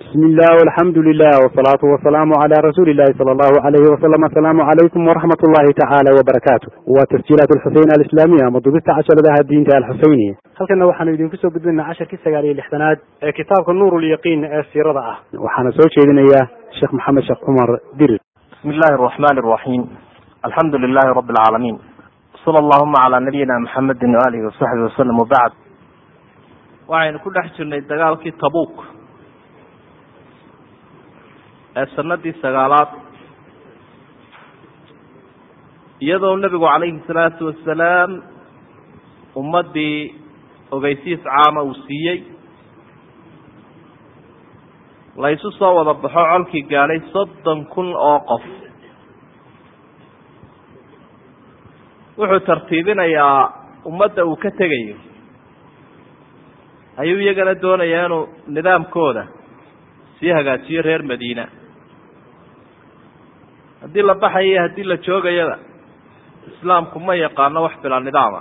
bismi illah alxamdu lilah wsalaatu wasalaamu cala rasuuli illahi sala allahu alayhi wasalam asalaamu calaykum waraxmat ullahi tacaala wabarakaatu waa tasjiilaat alxuseyn alislaamiya ama dubista casharadaha diinta alxuseyniya halkana waxaanu idinku soo gudbinaa casharkii sagaal iyo lixdanaad ee kitaabka nuur lyaqiin ee siirada ah. Waxaana soo jeedinayaa sheekh maxamed sheekh cumar dirir bismi illahi araxmani araxiim alxamdu lilahi rabi alcaalamiin sala allahuma calaa nabiyina maxamedin waalihi wasaxbi wasalam wabacd waxaynu ku dhex jirnay dagaalkii tabuuk ee sanadii sagaalaad iyadoo nebigu calayhi salaatu wasalaam ummaddii ogeysiis caama uu siiyey la isu soo wada baxo colkii gaadhay soddon kun oo qof. Wuxuu tartiibinayaa ummadda uu ka tegayo. Ayuu iyagana doonayaa inuu nidaamkooda sii hagaajiyo reer madiina haddii la baxayo iyo haddii la joogayaba islaamku ma yaqaano wax bilaa nidaama.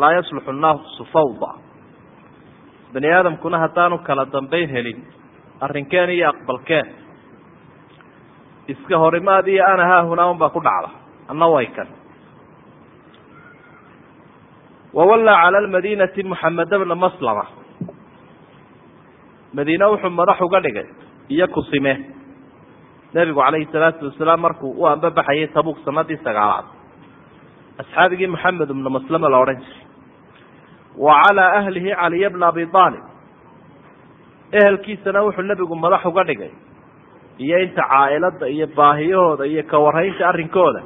Laa yasluxu nnaasu fawda. Bani aadamkuna haddaanu kala dambayn helin arrinkeen iyo aqbalkeen. Iska horimaad iyo ana haahunaa un baa ku dhacda anna way kan. Wawallaa cala almadiinati muxameda bna maslama. Madiine wuxuu madax uga dhigay iyo kusime nebigu calayhi salaatu wasalaam markuu u ambabaxayay tabuuk sanadii sagaalaad. Asxaabigii maxamed ibnu maslama la odhan jiray. Wa calaa ahlihi caliya bna abi aalib ehelkiisana wuxuu nebigu madax uga dhigay. Iyo inta caailada iyo baahiyahooda iyo kawarhaynta arrinkooda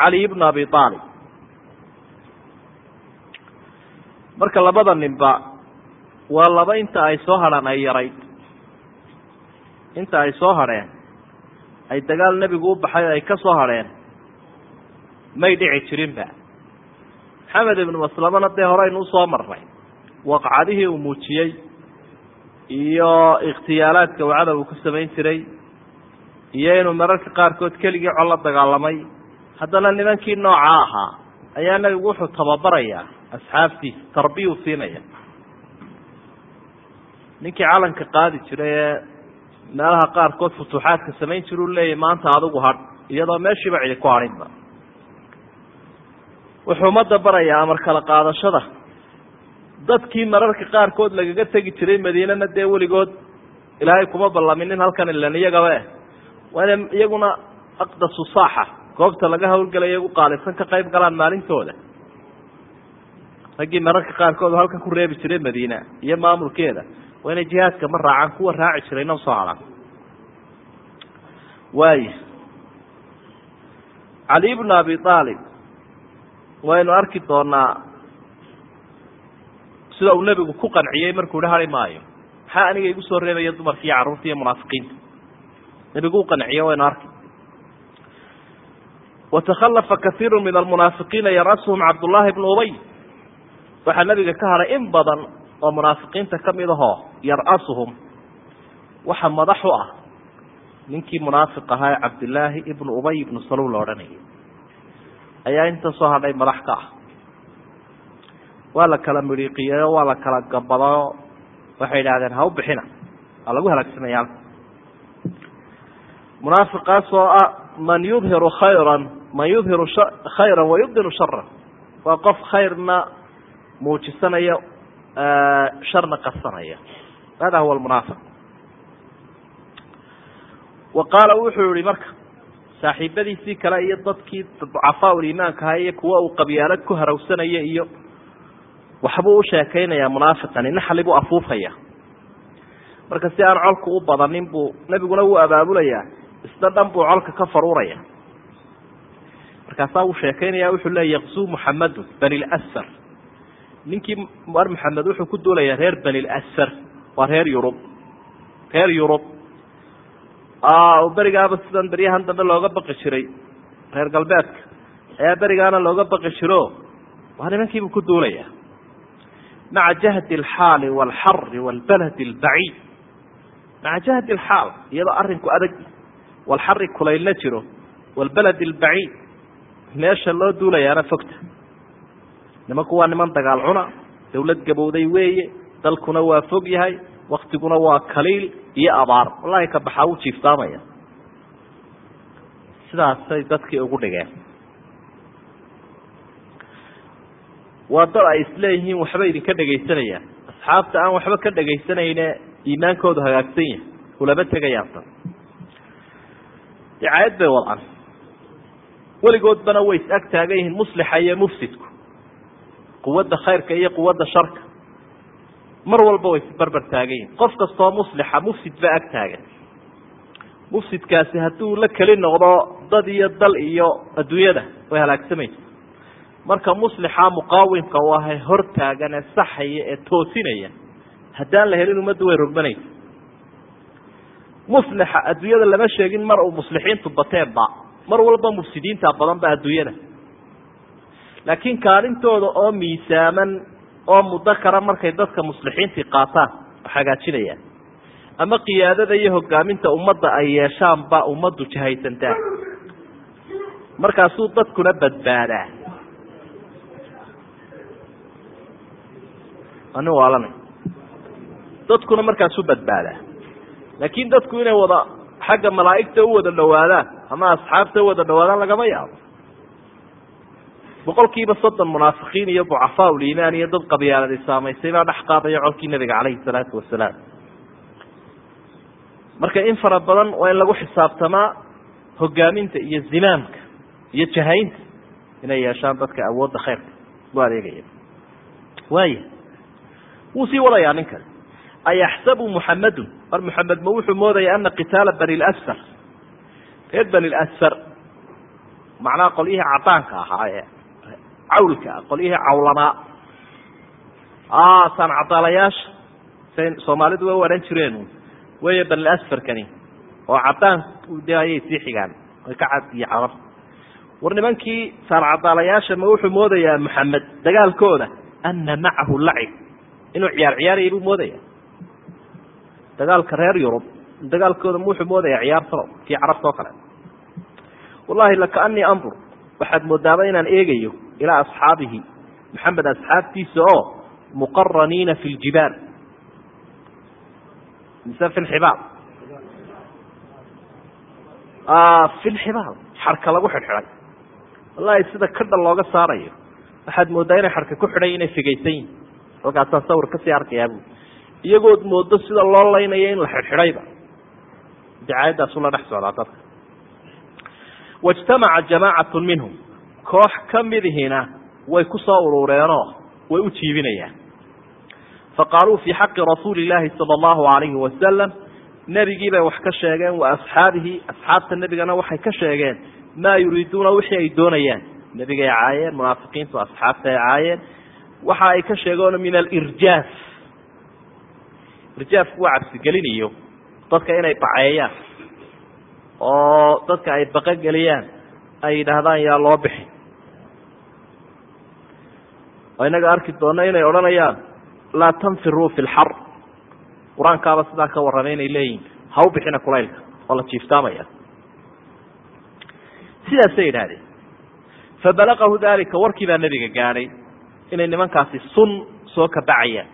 caliy bna abi aalib marka labada ninba waa laba inta ay soo hadhaan ay yarayd. Inta ay soo hadheen ay dagaal nebigu u baxay ay ka soo hadheen may dhici jirinba. Maxamed ibnu maslamana dee horeynu u soo marnay waqcadihii uu muujiyey iyo ikhtiyaalaadka uu ku samayn jiray iyo inuu mararka qaarkood keligii col la dagaalamay haddana nimankii noocaa ahaa ayaa nebigu wuxuu tababarayaa asxaabtiisa tarbiyuu siinaya ninkii calanka qaadi jiray ee meelaha qaarkood futuuxaadka samayn jira u leeyahy maanta adigu hadh iyadoo meeshiiba cidi ku hadhinba wuxuu ummadda barayaa amar kala qaadashada. Dadkii mararka qaarkood lagaga tegi jiray madiinana dee weligood ilaahay kuma ballaminin halkan ilan iyagaba eh. Waa inay iyaguna aqdasu saaxa goobta laga hawlgelaya ugu qaalisan ka qayb galaan maalintooda. Raggii mararka qaarkood oo halkan ku reebi jiray madiina iyo maamulkeeda waa inay jihaadka ma raacaan kuwa raaci jirayna u soo hadhaan waaya cali bnu abi aalib waynu arki doonaa sida uu nebigu ku qanciyey markuu hi hari maayo. Maxaa aniga igu soo reebaya dumarka iyo carruurta iyo munaafiqiinta? Nebigu u qanciye waynu arki. Watakhalafa kaiiru min almunaafiqiina yarasuhum cabdullaahi bnu ubay. Waxaa nabiga ka hadhay in badan oo munaafiqiinta ka mid ahoo yar-asuhum. Waxa madax u ah ninkii munaafiq ahaa ee cabdillaahi ibnu ubay ibnu saluul la odhanayay ayaa inta soo hadhay madax ka ah. Waa la kala midhiiqiyeyo waa la kala gabadayo waxay idhahdeen ha u bixina waa lagu halaagsamaya halka munaafiqaas oo ah man yudhiru khayran man yudhiru khayran wayubdinu sharan waa qof khayrna muujisanaya sharna qarsanaya hada huwa almunaafiq wa qaala wuxuu yihi marka saaxiibadiisii kale iyo dadkii ducafaa ulimaanka ahaa iyo kuwa uu qabyaalad ku harawsanaya iyo waxbuu u sheekaynayaa munaafiqani naxli buu afuufaya marka si aan colku u badanin buu nebiguna wuu abaabulayaa isna dhan buu colka ka faruuraya markaasaa wuu sheekaynaya wuxuu leeya yaqsuu muxamedun bani lsfar ninkii mar maxamed wuxuu ku duulayaa reer bani lasfar waa reer yurub. Reer yurub. Berigaaba sidan beryahan dambe looga baqi jiray. Reer galbeedka. Ayaa berigaana looga baqi jiro. Waa nimankiibuu ku duulaya. Maca jahdi alxaali walxari walbaladi albaciid. Maca jahdi alxaal iyadoo arinku adag walxari kulaylna jiro walbaladi albaciid. Meesha loo duulayaana fogta nimanku waa niman dagaal cuna dawlad gabowday weeye dalkuna waa fog yahay waktiguna waa kaliil iyo abaar. Wallahi ka baxaa wuu jiiftaamaya. Sidaasay dadkii ugu dhigeen. Waa dad ay isleeyihiin waxba idinka dhegaysanayaan. Asxaabta aan waxba ka dhegaysanayne iimaankoodu hagaagsan yahay. Ulama tegayaantan dicaayad bay wadcan weligoodbana way is ag taagan yihiin muslixa iyo mufsidku quwadda khayrka iyo quwadda sharka. Mar walba way isbarbar taagan yihiin qof kastoo muslixa mufsid ba ag taagan. Mufsidkaasi hadduu la keli noqdo dad iyo dal iyo adduunyada way halaagsamaysa marka muslixa muqaawimka u ahay hor taagan ee saxaya ee toosinaya haddaan la helin ummaddu way rogmanaysa muslixa adduunyada lama sheegin mar uu muslixiintu bateenba mar walba mufsidiinta badan ba adduunyada laakiin kaalintooda oo miisaaman oo mudakara markay dadka muslixiintii qaataan wax hagaajinayaan. Ama qiyaadada iyo hogaaminta ummadda ay yeeshaanba ummaddu jahaysantaa markaasuu dadkuna badbaadaa. Ani waalanay dadkuna markaasuu badbaadaa. Laakiin dadku inay wada xagga malaa'igta u wada dhawaadaan ama asxaabta u wada dhawaadaan lagama yaabo boqol kiiba soddon munaafiqiin iyo ducafaa uliimaan iyo dad qabyaaladi saamaysay baa dhex qaadaya colkii nabiga calayhi salaatu wasalaam. Marka in fara badan waa in lagu xisaabtamaa hogaaminta iyo zimaamka iyo jahaynta inay yeeshaan dadka awoodda khayrka u adeegaya. Waaya wuu sii wadayaa ninkan. Ayaxsabu muxamadun mar muxamed ma wuxuu moodaya ana qitaala bani lasfar reer bani lasfar macnaha qolyihii cadaanka ahaa ee cawlka qolyihii cawlanaa saan cadaalayaasha say soomaalidu way u odhan jireen. Weeye bani asfarkani oo cadaan ayay sii xigaan ay ka cad iyo carab. War nimankii saan cadaalayaasha ma wuxuu moodayaa maxamed dagaalkooda ana macahu lacib. Inuu ciyaar ciyaaraya buu moodaya dagaalka reer yurub dagaalkooda ma wuxuu moodaya ciyaartalo kii carabta oo kale. Wallahi lakaanii andur waxaad moodaaba inaan eegayo ilaa asxaabihi. Maxamed asxaabtiisa oo muqaraniina fi ljibaal mise fi lxibaal fi lxibaal xarka lagu xidhxidhay. Wallahi sida kadha looga saarayo. Waxaad moodaa inay xarka ku xidhay inay figaysan yihiin halkaasaan sawir ka sii arkayaabu iyagood moodo sida loo laynayo in la xidhxidhayba. Dacaayadaasu la dhex socdaa dadka. Waijtamaca jamaacatu minhum koox ka midihina way ku soo urureenoo way u jiibinayaan. Faqaaluu fii xaqi rasuuli illaahi sala allahu alayhi wasalam nebigii bay wax ka sheegeen wa asxaabihi asxaabta nebigana waxay ka sheegeen maa yuriiduuna wixii ay doonayaan? Nebigay caayeen munaafiqiintu asxaabta ay caayeen. Waxa ay ka sheegeen min alirjaaf. Irjaafku waa cabsigelinayo dadka inay baceeyaan oo dadka ay baqogeliyaan ay yidhaahdaan yaa loo bixi oo inaga arki doona inay odhanayaan laa tanfiruu fi lxar qur'aankaaba sidaa ka warramay inay leeyihiin ha u bixina kulaylka oo la jiiftaamaya. Sidaasay yidhahdeen fabalaqahu dalika warkii baa nebiga gaadhay inay nimankaasi sun soo kabacayaan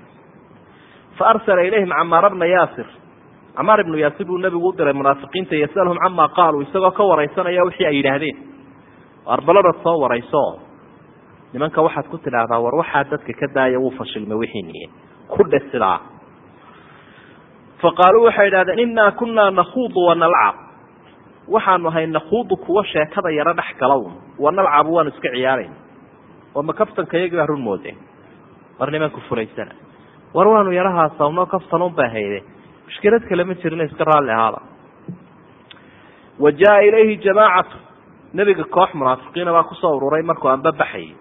fa arsala ilayhim camaara bna yaasir. Camaar ibnu yaasir buu nebigu u diray munaafiqiinta yasalhum camaa qaaluu isagoo ka waraysanaya wixii ay yidhaahdeen. Arbalada soo warayso nimanka waxaad ku tidhaahdaa war waxaa dadka ka daaya wuu fashilmay wixiiniye ku dhe sidaa. Fa qaaluu waxay idhahdeen innaa kunaa nakhuudu wanalcab waxaanu ahay nakhuudu kuwa sheekada yaro dhex galow wanalcabu waanu iska ciyaarayna oo ma kaftanka iyagii baa run moodeen? War nimanku fulaysana war waanu yarahaa sawno kaftanun baa hayde? Mushkilad kale ma jirina iska raalli ahaada. Wa jaa ilayhi jamaacatu. Nebiga koox munaafiqiina baa ku soo ururay markuu anbabaxayay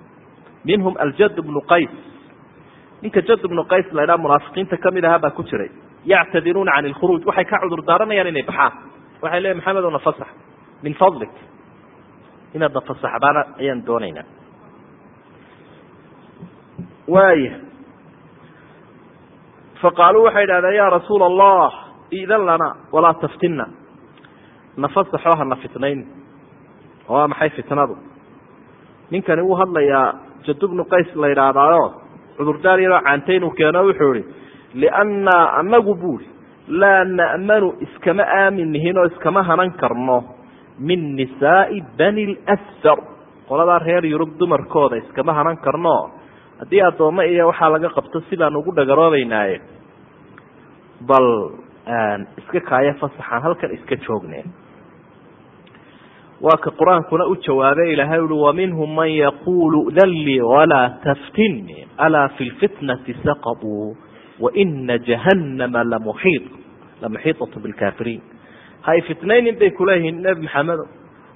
minhum aljad bnu qays ninka jad bnu qays la ydhaha munaafiqiinta ka mid ahaa baa ku jiray. Yactadiruuna can ilkhuruuj waxay ka cudur daaranayaan inay baxaan. Waxay leeyiin maxamed o nafasax min fadlik. Inaad nafasaxdaana ayaan doonaynaa. Waaya faqaaluu waxay idhahdeen ya rasuula allah idan lana walaa taftinna. Nafasaxoo hana fitnayn. Oo maxay fitnadu? Ninkani wuu hadlayaa jad bnu qays la yidhaahdaayo cudurdaar yaroo caantayn uu keeno wuxuu ihi liannaa anagu buuri laa na'manu iskama aamin nihin oo iskama hanan karno min nisaa'i bani lsfar qoladaa reer yurub dumarkooda iskama hanan karno. Haddii addoommo iyo waxaa laga qabto sidaan ugu dhagaroobeynaaye bal iska kaayo fasaxaan halkan iska joogneen waa ka qur'aankuna u jawaabay ilaahay uhi waminhum man yaquulu dallii walaa taftinii alaa fi lfitnati saqauu waina jahannama lamuxiid lamuxiiطatu bilkaafiriin hay fitnaynin bay kuleeyihiin nebi maxamedo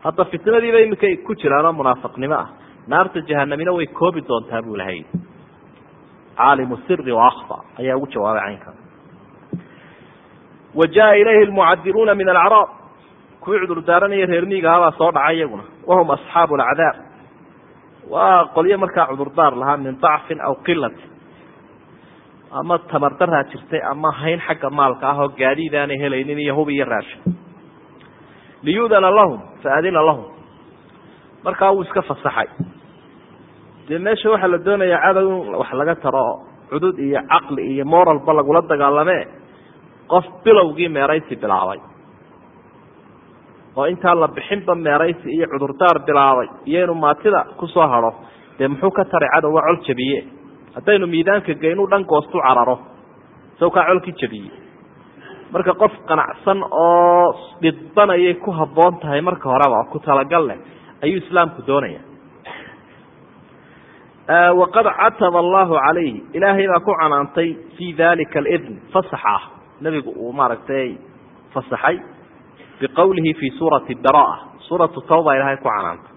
hadda fitnadiiba imika ku jiraanoo munaafiqnimo ah. Naarta jahanamina way koobi doontaa buu ilahay caalimu siri waakfa ayaa ugu jawaabay caynkan. Wa ilayhi lmucadiluuna min alacraab kuwii cudur daaranaya reer miigahabaa soo dhacay iyaguna. Wahum asxaabu alacdaar waa qolyo markaa cudurdaar lahaa min dacfin aw qilati ama tamardaraa jirtay ama hayn xagga maalka ah oo gaadiidaanay helaynin iyo hub iyo raashin. Liyudana lahum faadina lahum. Markaa wuu iska fasaxay. Dee meesha waxaa la doonayaa cadow in wax laga taro cudud iyo caqli iyo moralba lagula dagaalame qof bilowgii meeraysi bilaabay oo intaan la bixinba meeraysi iyo cudurdaar bilaabay iyo inuu maatida ku soo hado dee muxuu ka taray cadowga col jabiye. Haddaynu miidaanka geynu dhan goostu cararo. Saw kaa colkii jabiye. Marka qof qanacsan oo dhidbanayay ku habboon tahay marka horeba ku talagal leh ayuu islaamku doonaya. Waqad cataba allahu calayhi. Ilaahay baa ku canaantay fii dalika alidn fasaxa ah. Nebigu uu maaragtay fasaxay biqowlihi fii suurati baraa suuratu tawba ilahay ku canaantay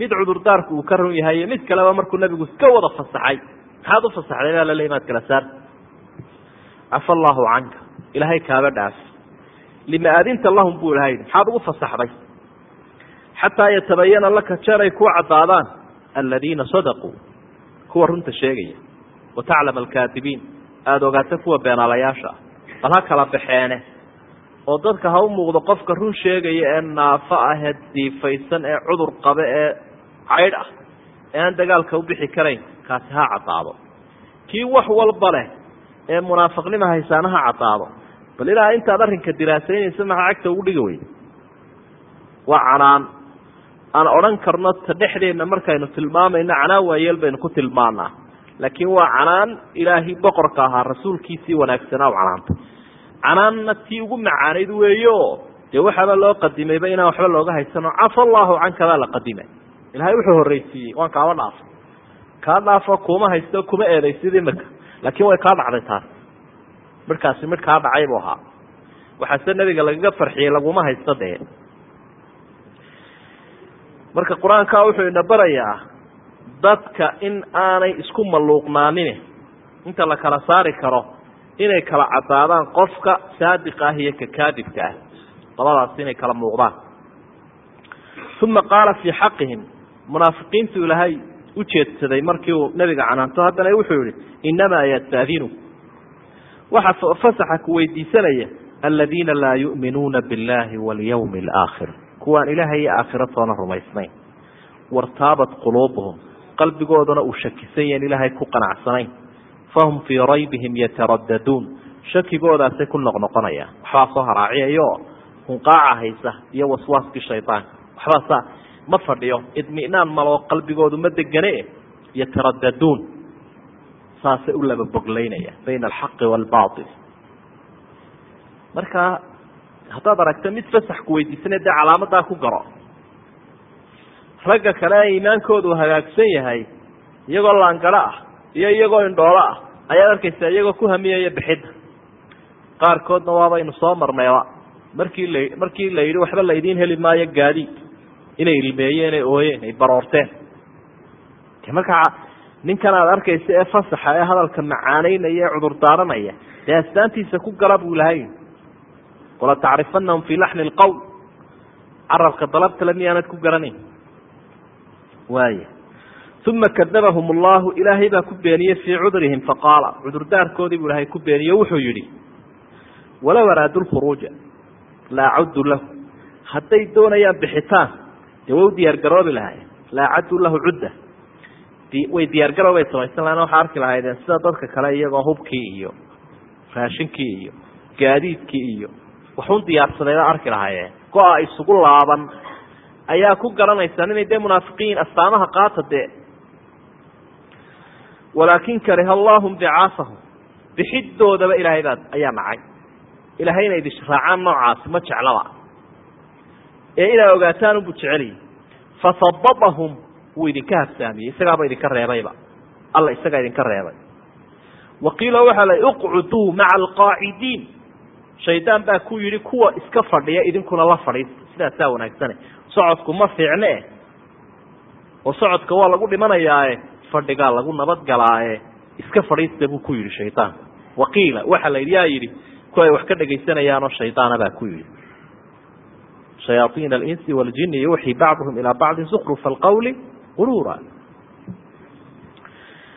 mid cudurdaarku uu ka run yahay mid kaleba markuu nebigu iska wada fasaxay maxaad u fasaxday baa lale maad kala saar? Cafa allahu canka. Ilaahay kaaba dhaaf. Lima adinta lahum buu ilahay maxaad ugu fasaxday. Xataa yatabayana laka jeer ay ku caddaadaan aladiina sadaquu. Kuwa runta sheegaya wa taclama alkaadibiin. Aada ogaato kuwa beenaalayaasha. Bal ha kala baxeene oo dadka ha u muuqdo qofka run sheegaya ee naafo ah ee diifaysan ee cudur qabe ee caydh ah ee aan dagaalka u bixi karayn kaasi ha caddaado kii wax walba leh ee munaafiqnima haysaana ha caddaado bal ilaa intaad arrinka diraasaynaysa maxaa cagta ugu dhigi wey waa canaan. Aan odhan karno ta dhexdeenna markaynu tilmaamayno canaan waayeel baynu ku tilmaanaa laakiin waa canaan ilaahay boqorka ahaa rasuulkiisii wanaagsanaa u canaantay canaanna tii ugu macaanayd weeyo. Dee waxaaba loo qadimayba inaan waxba looga haysano. Cafa allahu canka baa la qadimay. Ilahay wuxuu horreysiiyey waan kaaba dhaafay kaa dhaafo kuma haysto kuma eedaysid imika laakiin way kaa dhacday taas. Midhkaasi midh kaa dhacay buu ahaa. Waxaase nebiga lagaga farxiyey laguma haysto dee. Marka qur'aanka wuxuu ina barayaa dadka in aanay isku malluuqnaanin inta la kala saari karo inay kala caddaadaan qofka saadiqa ah iyo ka kaadibka ah. Labadaas inay kala muuqdaan. Uma qaala fii xaqihim munaafiqiintu ilaahay u jeedsaday markii uu nebiga canaanto haddana wuxuu yihi inamaa yastaadinu waxa fasaxa ku weydiisanaya aladiina laa yu'minuuna biاllahi walyawmi alaakhir kuwaan ilaahay iyo aakhiratoona rumaysnayn. Wartaabat quluubuhum qalbigoodana uu shakisan yahin ilaahay ku qanacsanayn fahum fii raybihim yataraddaduun shakigoodaasay ku noqnoqonayaan waxbaa soo haraaciyayo hunqaaca haysa iyo waswaaskii shaydaanka waxbaa saa ma fadhiyo idminaan maloo qalbigoodu ma degane yataraddaduun saasay u laba boglaynaya bayna alxaqi waalbaatil marka haddaad aragto mid fasax ku weydiisana dee calaamadaa ku garo ragga kale ee iimaankoodu hagaagsan yahay iyagoo laangaro ah iyo iyagoo indhoolo ah. Ayaad arkaysaa iyagoo ku hamiyaya bixidda qaarkoodna waabaynu soo marnayba. Markii la markii la yidhi waxba laydiin heli maayo gaadiid inay ilmeeyeen ay ooyeen ay baroorteen. Markaa ninkan aad arkaysa ee fasaxa ee hadalka macaanaynaya ee cudur daaranaya dee astaantiisa ku gala buu lahay wala tacrifanahum fii laxni lqowl carabka dalabtale miyaanad ku garanayn. Waaya uma kadabahum allahu ilaahay baa ku beeniyey fii cudurihim faqaala cudurdaarkoodii buu ilahay ku beeniye wuxuu yidhi walow araadu lkhuruuja la acuddu lahu hadday doonayaan bixitaan dee way u diyaargaroobi lahayen la acaddu lahu cudda way diyaargaroobay samaysan lahayn waxaa arki lahaydeen sida dadka kale iyagoo hubkii iyo raashinkii iyo gaadiidkii iyo waxun diyaarsadayba arki lahaayeen go-a isugu laaban ayaa ku garanaysaan inay dee munaafiqiin astaamaha qaata dee walaakin kariha allahum bicaasahum bixidoodaba ilaahay baa ayaa nacay ilahay inay idishraacaan noocaasi ma jeclaba. Ee inaa ogaataan unbu jeceliyi fasababahum wuu idinka habsaamiyey. Isagaaba idinka reebayba. Alla isagaa idinka reebay. Waqiila waxaa la uqcuduu maca alqaacidiin shaydaan baa ku yidhi kuwa iska fadhiya idinkuna la fadhiista sidaasaa wanaagsane. Socodku ma fiicne oo socodka waa lagu dhimanayaae fadhigaa lagu nabadgalaaye iska fadhiista buu ku yidhi shaydaanku waqiila waxaa la yidhi yaa ay wax ka dhegaysanayaanoo shaydaana baa ku yidhi. Shayaaiin alinsi waljini yuuxii bacduhum ilaa bacdin zukrufa alqawli quruura.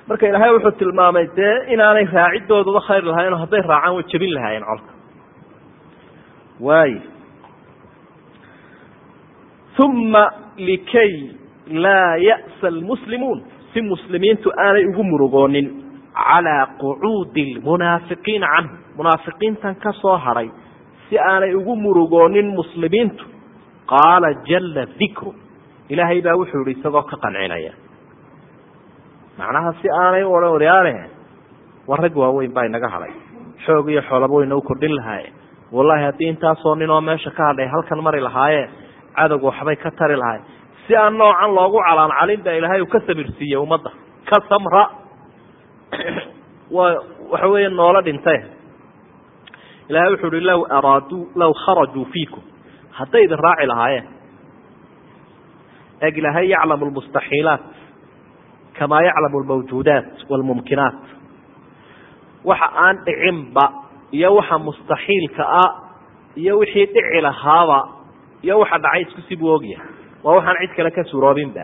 Marka ilaahay wuxuu tilmaamay dee inaanay raacidooduba khayr lahayn oo hadday raacaan way jebin lahaayeen colka. Waayo uma likay laa ya'sa almuslimuun si muslimiintu aanay ugu murugoonin calaa qucuudi lmunaafiqiina canhum munaafiqiintan ka soo hadhay si aanay ugu murugoonin muslimiintu qaala jalla dikru. Ilaahay baa wuxuu yihi isagoo ka qancinaya macnaha si aanay u odhan waryaane war rag waaweyn baa inaga hadhay. Xoog iyo xoolaba wayna u kordhin lahaayeen. Wallahi haddii intaasoo ninoo meesha ka hadhay halkan mari lahaayeen cadowga waxbay ka tari lahayen si aan noocan loogu calaancalin baa ilaahay uu ka samirsiiyey ummadda. Ka samra. Waa waxa weeye noolo dhinte ilahay wuxuu uhi law araaduu law kharajuu fiikum. Hadday idin raaci lahaayeen. Eg ilaahay yaclamu lmustaxiilaat kamaa yaclamu lmawjuudaat wاlmumkinaat waxa aan dhicinba iyo waxa mustaxiilka ah iyo wixii dhici lahaaba iyo waxa dhacay isku sibuu ogyahay waa waxaan cid kale ka suroobinba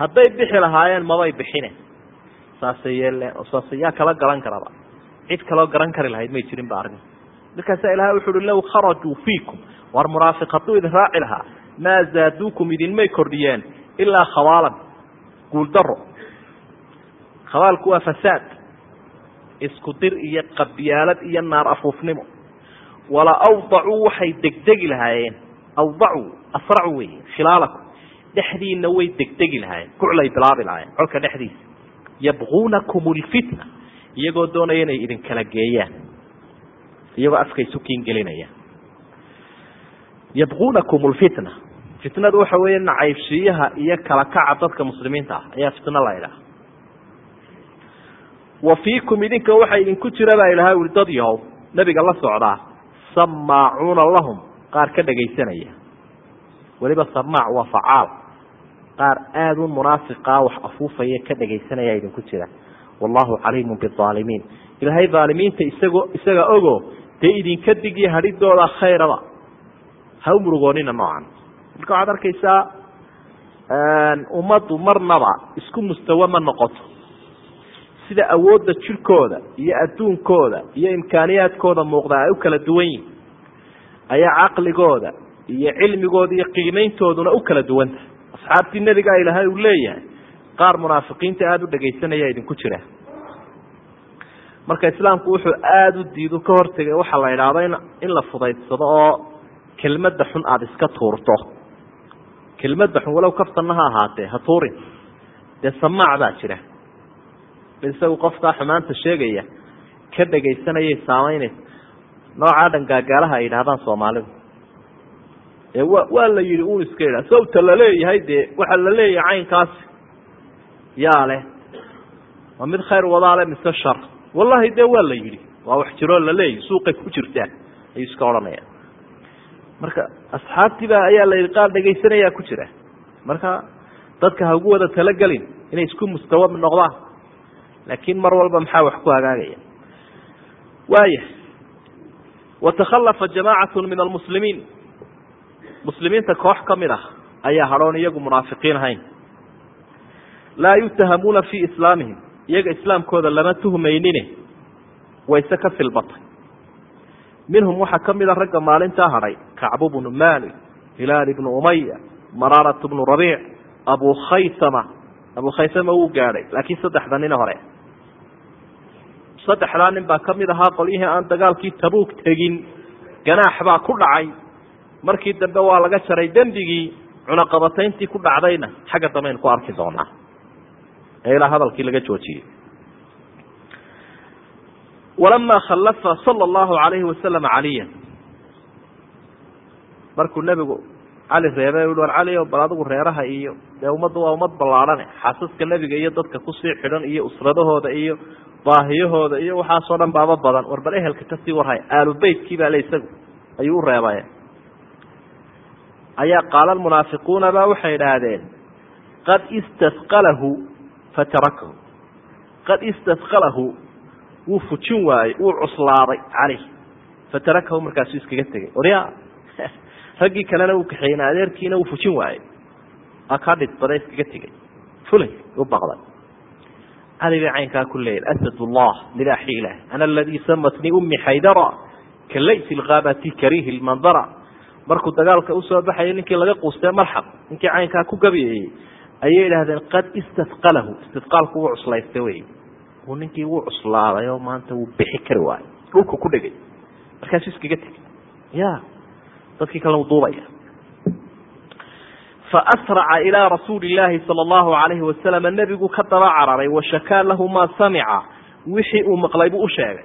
hadday bixi lahaayeen mabay bixine. Saasay yeelle oo saasay yaa kala garan karaba. Cid kaloo garan kari lahayd may jirin ba arrin markaasaa ilahay wuxu uhi law kharajuu fiikum. War munaafiq hadduu idin raaci lahaa. Maa zaaduukum idinmay kordhiyeen ilaa khawaalan guuldaro khawaalku waa fasaad. Isku dir iyo qabyaalad iyo naar afuufnimo. Wala awdacuu waxay degdegi lahaayeen awdacuu asracu wey khilaalakum dhexdiina way degdegi lahaayeen guclay bilaabi lahaayeen colka dhexdiisa yabquunakum lfitna iyagoo doonaya inay idin kala geeyaan iyagoo afka isu kiin gelinaya yabquunakum lfitna fitnadu waxa weeye nacaybshiyaha iyo kala kaca dadka muslimiinta ah ayaa fitno la idhaha wa fiikum idinka waxa idinku jira baa ilahay ui dad yahow nebiga la socdaa samaacuuna lahum qaar ka dhegaysanaya weliba samaac waa facaal. Qaar aada u munaafiqa wax afuufaya ka dhegaysanaya idinku jira. Wallahu caliimun biaalimiin ilaahay aalimiinta isagoo isaga ogo dee idinka digiyo hadhidooda khayraba. Ha u murugoonina noocan marka waxaad arkaysaa ummaddu marnaba isku mustawe ma noqoto. Sida awoodda jirkooda iyo adduunkooda iyo imkaaniyaadkooda muuqda ay u kala duwan yihiin ayaa caqligooda iyo cilmigooda iyo qiimeyntooduna u kala duwanta. Asxaabtii nebigaa ilaahay uu leeyahay qaar munaafiqiinta aada u dhegaysanaya idinku jira. Marka islaamku wuxuu aada u diidu ka hortegay waxaa la idhaahdo in in la fudaydsado oo kelmadda xun aada iska tuurto. Kelmadda xun walow kaftanna ha ahaatee ha tuurin. Dee samaac baa jira. Isagu qofkaa xumaanta sheegaya ka dhegaysanayay saamaynaysa noocaa dhan gaagaalaha ay yidhahdaan soomaalidu. Ee wa waa la yidhi un iska yidhaha sawta la leeyahay dee waxaa la leeyahay caynkaasi. Yaa leh waa mid khayr wadaa le mise shar. Wallahi dee waa la yidhi waa wax jiroo la leeyahy suuqay ku jirtaan ayuu iska odhanaya. Marka asxaabtiiba ayaa la yidhi qaar dhegaysanayaa ku jira. Marka dadka ha ugu wada talagelin inay isku mustawa noqdaan. Laakiin mar walba maxaa wax ku hagaagaya? Waaya watakhalafa jamaacatu min almuslimiin muslimiinta koox ka mid ah ayaa hadhoon iyagu munaafiqiin ahayn laa yutahamuuna fii islaamihim iyaga islaamkooda lama tuhmaynine wayse ka silbatay minhum waxaa ka mida ragga maalintaa hadhay kacbu bnu malik hilaal ibnu umaya maraarat bnu rabiic abu khaysama abu khaysama wuu gaadhay laakiin saddexda nin hore saddexdaa nin baa ka mid ahaa qolyihii aan dagaalkii tabuug tegin. Ganaax baa ku dhacay. Markii dambe waa laga jaray dembigii cunaqabatayntii ku dhacdayna. Xagga dambeaynu ku arki doonaa ee ilaa hadalkii laga joojiyey. Walamaa khallafa sala allahu alayhi wasalam caliya markuu nebigu cali reebay u war cali o bal adigu reeraha iyo dee ummadda waa ummad ballaadhane xaasaska nebiga iyo dadka ku sii xidhan iyo usradahooda iyo baahiyahooda iyo waxaasoo dhan baaba badan. War bal ehelka ka sii warhay aalu beytkii baa le isagu ayuu u reebay. Ayaa qaala munaafiquuna ba waxay idhaahdeen qad istasqalahu fatarakahu. Qad istasqalahu wuu fujin waayey wuu cuslaaday caleyh. Fatarakahu markaasuu iskaga tegay orya raggii kalena uu kaxeeyey adeerkiina uu fujin waayey. Aa kaa dhidbada iskaga tegay fulay u baqday bay caynkaa ku leeyahy asad ullah libaaxi ilaah ana aladii samatnii ummi xaydara ka laysi lkaabati kariihi lmandara markuu dagaalka u soo baxayay ninkii laga quustee marxab ninkii caynkaa ku gabiyeeyey ayay idhahdeen qad istasqalahu istisqaalku wuu cuslaystay wey uu ninkii wuu cuslaaday oo maanta wuu bixi kari waayo dhulku ku dhegay markaasuu iskaga tegay ya dadkii kalena u duubaya faasraca ilaa rasuuli illaahi sala allahu alayhi wasalam nebigu ka daba cararay washakaa lahu maa samica wixii uu maqlay buu u sheegay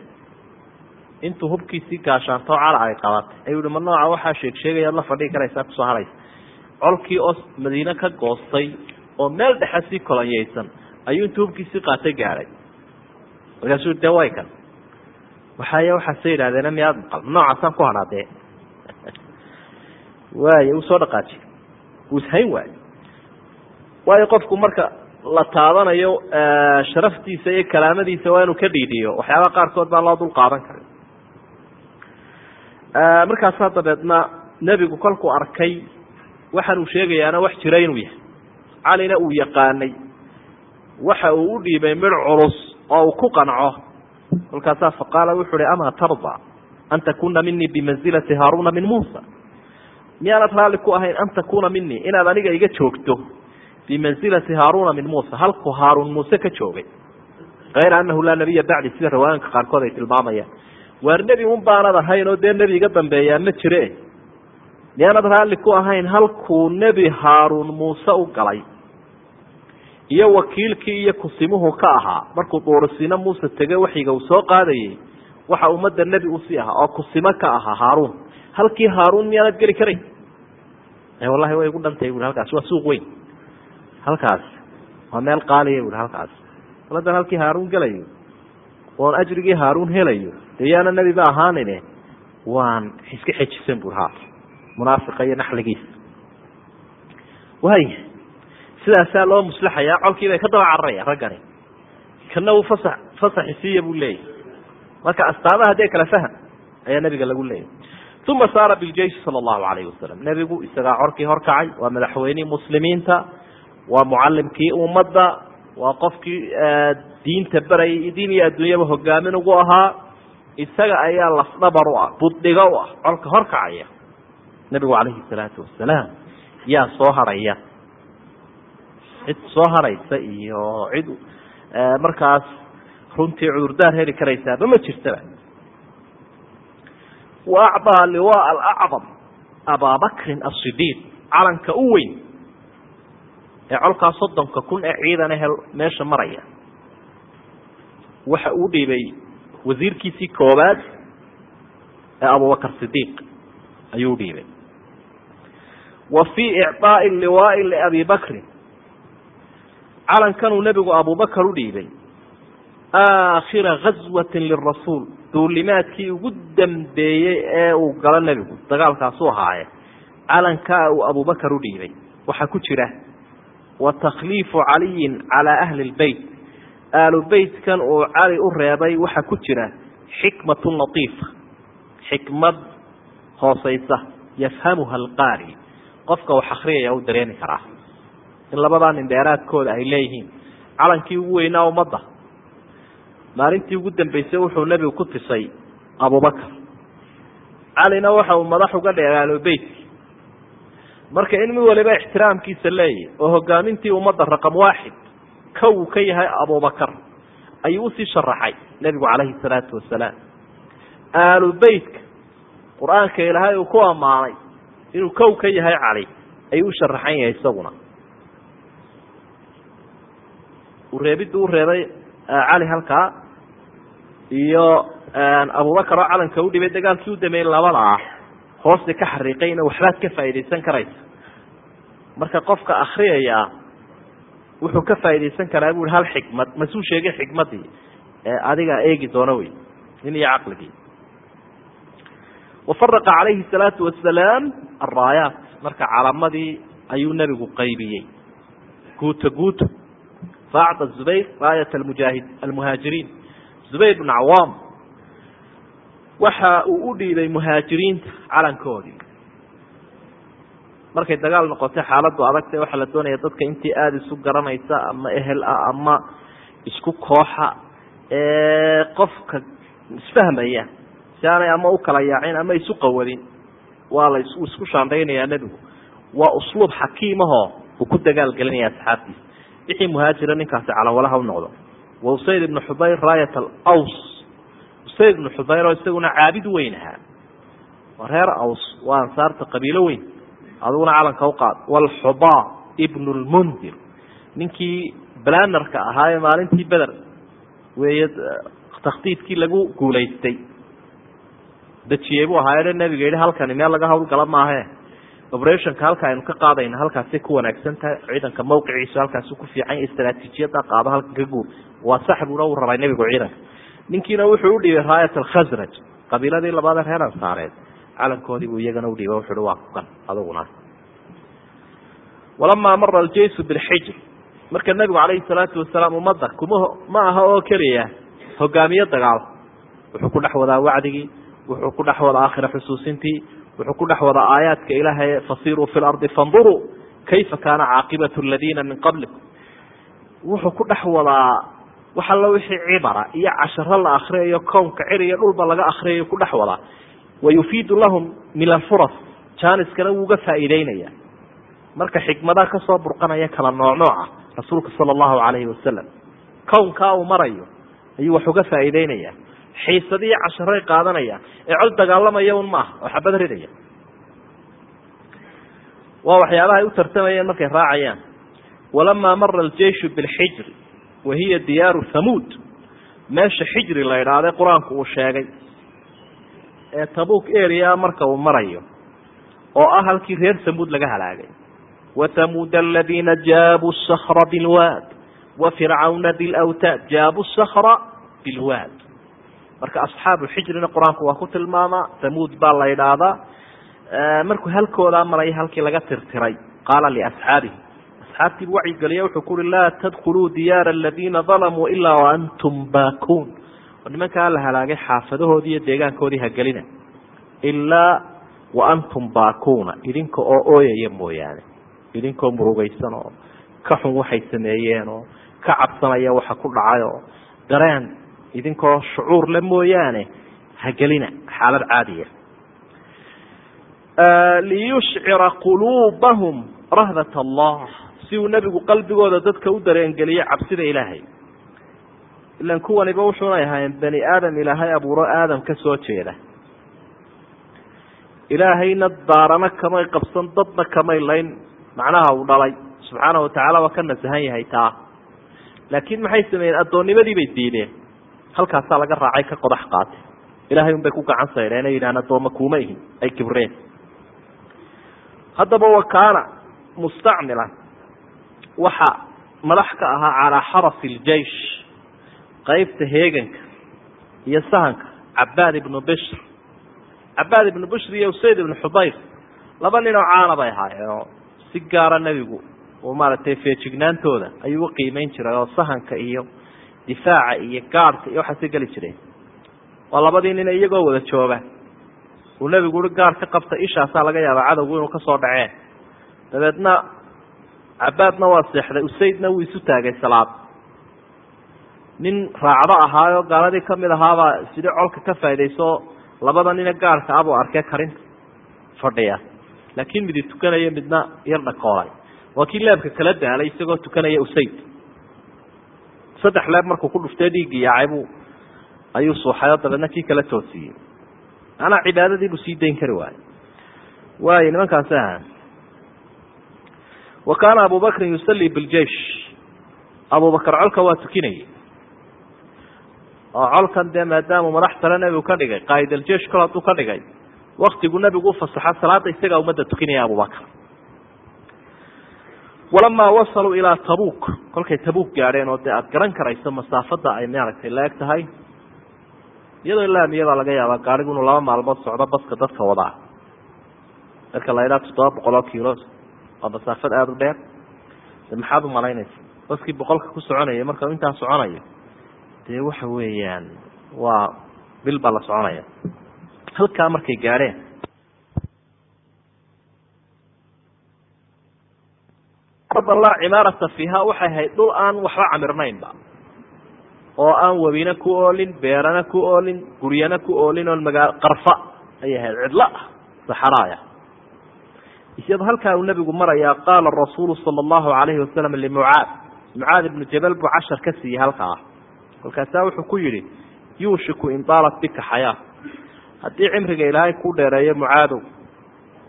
intuu hubkiisii gaashaanto cara ay qabatay ayuu yihi ma nooca waxaa sheeg sheegayaad la fadhigi karaysaa ku soo haraysa colkii oo madiine ka goostay oo meel dhexe sii kolonyaysan ayuu intuu hubkiisii qaatay gaadhay markaasuu de way kan waxay waxaase yidhahdeen miyaad maqal ma noocaasaan ku hadhaa dee waay uu soo dhaqaajiy uu ishayn waayo. Waayo qofku marka la taabanayo sharaftiisa iyo kalaamadiisa waa inuu ka dhiidhiyo. Waxyaabaha qaarkood baa loo dul qaadan kara markaasaa dabeedna nebigu kolkuu arkay waxaan uu sheegayaana wax jira inuu yahay. Calina uu yaqaanay waxa uu u dhiibay midh culus oo uu ku qanco. Kolkaasaa faqaala wuxu uhi amaa tarda an takuna minii bimanzilati haaruna min muusa miyaanad raalli ku ahayn an takuna minii inaad aniga iga joogto bimanzilati haaruna min muusa halkuu haaruun muuse ka joogay. Kayra anahu laa nabiya bacdi sida riwaayanka qaarkood ay tilmaamayaan. Waar nebi un baanad ahayn oo dee nebi iga dambeeyaa ma jire. Miyaanad raalli ku ahayn halkuu nebi haaruun muuse u galay. Iyo wakiilkii iyo kusimuhu ka ahaa. Markuu duurisiino muuse tege waxyiga uu soo qaadayey waxa ummadda nebi u sii ahaa oo kusimo ka ahaa haaruun halkii haaruun miyaanad geli karayn wallahi way igu dhantay bui halkaas waa suuq weyn. Halkaas waa meel qaaliya bui halkaas. Aladan halkii haaruun gelayo oon ajrigii haaruun helayo dee yaana nebiba ahaanine waan iska xejisan bui ha munaafiqa iyo naxligiisa waaya sidaasaa loo muslaxayaa colkii bay ka daba cararaya raggani. Kana uu fasax fasaxi siiya buu leeyahy marka astaamaha dee kala faham ayaa nebiga lagu leeyahy uma saara biljeishi sala allahu alayhi wasalam nebigu isagaa corkii horkacay waa madaxweynihii muslimiinta waa mucalimkii ummadda waa qofkii diinta berayay diin iyo adduunyaba hogaamin ugu ahaa isaga ayaa lafdhabar u ah buddhigo u ah colka horkacaya nebigu calayhi salaatu wasalaam yaa soo harhaya cid soo haraysa iyo cid markaas runtii cudurdaar heli karaysaaba ma jirtaba wa acdaa liwaa alacdam abaabakrin asidiiq calanka u weyn ee colkaa soddonka kun ee ciidan ahel meesha maraya waxa uu dhiibay wasiirkiisii koobaad ee abubakar sidiiq ayuu dhiibay wa fii icطaaءi liwaai liabi bakrin calankanuu nebigu abubakar u dhiibay aakhira gaswati lirasuul duulimaadkii ugu dambeeyey ee uu galo nebigu dagaalkaasu ahaaye. Calankaa uu abubakar u dhiibay. Waxaa ku jira wa takhliifu caliyin calaa ahli lbeyt aalu beytkan uu cali u reebay waxaa ku jira xikmatun latiifa. Xikmad hooseysa yafhamuha alqaari. Qofka wax akriyaya u dareemi karaa. In labadaa nin dheeraadkooda ay leeyihiin calankii ugu weynaa ummadda maalintii ugu dambeysay wuxuu nebigu ku tisay abubakar calina waxa uu madax uga dhigay aalubeytki marka in mid waliba ixtiraamkiisa leeyahy oo hogaamintii ummadda raqam waaxid kow ka yahay abubakar ayuu u sii sharaxay nebigu calayhi salaatu wasalaam. Aalu beytka qur'aanka ilaahay uu ku ammaanay inuu kow ka yahay cali ayuu u sharaxan yahay isaguna. Reebiddu u reebay cali halkaa iyo abubakar oo calanka u dhibay dagaalkii u labada ah hoosta ka xariiqayna waxbaad ka faa'iidaysan karaysa. Marka qofka akriyaya wuxuu ka faa'iidaysan karaa bu hal xikmad masuu sheegay xikmaddii? Ee adiga eegi doona wey nin iyo caqligii. Wafaraqa calayhi salaatu wasalaam araayaat marka calamadii ayuu nebigu qaybiyey. Guuto guuto. Faacda zubayr raayat almujaahid almuhaajiriin zubayr bn cawaam waxa uu u dhiibay muhaajiriinta calankoodii. Markay dagaal noqotay xaaladdu adagta waxaa la doonaya dadka intii aada isu garanaysa ama ehel ah ama isku kooxa ee qofka isfahmaya si aanay ama u kala yaacin ama isu qawadin waa la isku shaandhaynayaa nebigu. Waa usluub xakiimahoo uu ku dagaalgelinaya asxaabtiisa. Wixii muhaajira ninkaasi calawalaha u noqdo wa usayd ibnu xubayr raayat alaws. Usayd ibnu xubayr oo isaguna caabid weyn ahaa. Waa reer aws waa ansaarta qabiilo weyn. Aduguna calanka uqaad walxuba ibnu lmundir ninkii balanerka ahaa ee maalintii beder weeye takhdiidkii lagu guulaystay. Dejiyey buu ahaa nebiga yihi halkani meel laga hawlgala maahe operationka halka aynu ka qaadayna halkaasay ku wanaagsan tahay ciidanka mawqiciisu halkaasu ku fiican ya istraatiijiyada qaado halkan ka guur waa sax buna u rabay nebigu ciidanka. Ninkiina wuxuu u raayat alkhasraj qabiiladii labaada reer ansaareed. Calankoodii buu iyagana udhiiba wuxuuhi waa kukan aduguna walamaa mara aljaysu bilxijr marka nebigu calayhi salaatu wasalaam ummadda kuma ma aha oo keliya hogaamiye dagaal. Wuxuu ku dhex wadaa wacdigii wuxuu ku dhex wadaa aakhira xusuusintii wuxuu ku dhex wadaa aayaadka ilaahay fasiruu fi lardi fanduruu kayfa kaana caaqibatu aladiina min qablikum? Wuxuu ku dhex wadaa wax wixii cibara iyo casharo la akriyayo kownka cir iyo dhulba laga akriyayo ku dhex wadaa wayufiidu lahum min alfuras janiskana wuuga faa'iideynaya marka xikmadaha ka soo burqanaya kala nooc nooca rasuulka sala allahu calayhi wasalam kownkaa uu marayo ayuu wax uga faa'iideynaya xiisadiyo casharay qaadanaya ee cod dagaalamaya un maaha oo xabad ridaya. Waa waxyaabaha ay u tartamayeen markay raacayaan. Walamaa mara aljeishu bilxijri wa hiya diyaaru hamuud meesha xijri la idhaahday qur'aanku uu sheegay ee tabuuk area marka uu marayo oo ah halkii reer samuud laga halaagay. Wathamuud aladiina jaabuu sakra bilwaad wa fircawna dilawtaad jaabuu sakra bilwaad marka asxaabu xijrina qur'aanku waa ku tilmaamaa thamuud baa la idhaahdaa markuu halkoodaa maraya halkii laga tirtiray. Qaala liasxaabihi asxaabtiibu wacyigeliya wuxuu ku uhi laa tadkuluu diyaara aladiina dalamuu ilaa waantum baakuun. Oo nimankaa la halaagay xaafadahoodii iyo deegaankoodii hagelina ilaa waantum baakuuna. Idinka oo ooyaya mooyaane. Idinkoo murugaysan oo ka xun waxay sameeyeen oo ka cabsanaya waxa ku dhacay oo dareen idinkoo shucuur le mooyaane hagelina xaalad caadiya liyushcira quluubahum rahbat allah si uu nebigu qalbigooda dadka u dareengeliye cabsida ilaahay. Ilan kuwaniba wuxuunay ahaayeen bani aadam ilaahay abuuro aadam ka soo jeeda. Ilaahayna daarana kamay qabsan dadna kamay layn macnaha uu dhalay. Subxaana watacaala waa ka nasahan yahay taa. Laakiin maxay sameeyeen? Addoonnimadii bay diideen halkaasaa laga raacay ka qodax qaatay. Ilahay un bay ku gacan saydheen ay yidhahan addooma kuuma ihin ay kibreen. Haddaba wa kaana mustacmilan. Waxa madax ka ahaa calaa xarafi iljeish qeybta heeganka iyo sahanka cabaad ibnu bishr. Cabaad ibnu bishr iyo usayd ibnu xubayr laba nin oo caana bay ahaayeen oo si gaara nebigu uu maaragtay feejignaantooda ayuu u qiimeyn jiray oo sahanka iyo difaaca iyo gaadhka iyo waxaasi geli jireen waa labadii nin iyagoo wada jooga. Uu nebigu ui gaar ka qabta ishaasaa laga yaabaa cadowgu inuu ka soo dhacee. Dabeedna cabaadna waa seexday usaydna wuu isu taagay salaad. Nin raacdo ahaayoo gaaladii ka mid ahaabaa sidii colka ka faaidayso labada nine gaarhka abuu arkee karinta fadhiya. Laakiin midi tukanaya midna yar dhakoolay waa kii leebka kala daalay isagoo tukanaya usayd saddex leeb markuu ku dhuftee dhiiggii yaacay buu ayuu suuxayo dabeedna kii kala toosiyey. Manaa cibaadadiibuu sii dayn kari waayo waayo nimankaasi aha wa kaana abu bakrin yusallii biljeish abubakar colka waa tukinayay oo colkan dee maadaamuu madax tale nebigu ka dhigay qaa'idaljeesh kol hadduu ka dhigay waktigu nebigu ufasaxa salaada isagaa ummadda tukinaya abubakar walamaa wasaluu ilaa tabuuk kolkay tabuuk gaadheen oo dee aada garan karayso masaafada ay maaragtay la eg tahay iyadoo laamiyadaa laga yaabaa gaarigu inuu laba maalmood socdo baska dadka wadaa marka la idhaa toddoba boqol oo kiilo waa masaafad aada u dheer de maxaad u malaynaysa baskii boqolka ku soconaya marka intaa soconayo dee waxa weeyaan waa bil baa la soconaya halkaa markay gaadheen laa cimaarata fiiha waxay ahayd dhul aan waxba camirnaynba. oo aan webina ku oolin beerana ku oolin guryana ku oolin oo magaa qarfa ayay ahayd cidlo ah saxaraaya. Iyadoo halkaa uu nebigu marayaa qaala rasuulu sala allahu alayhi wasalam limucaad mucaad. Ibnu jabal buu cashar ka siiyey halkaa. Kolkaasaa wuxuu ku yidhi yuushiku in daalat bika xayaa. Haddii cimriga ilaahay kuu dheereeyo mucaadow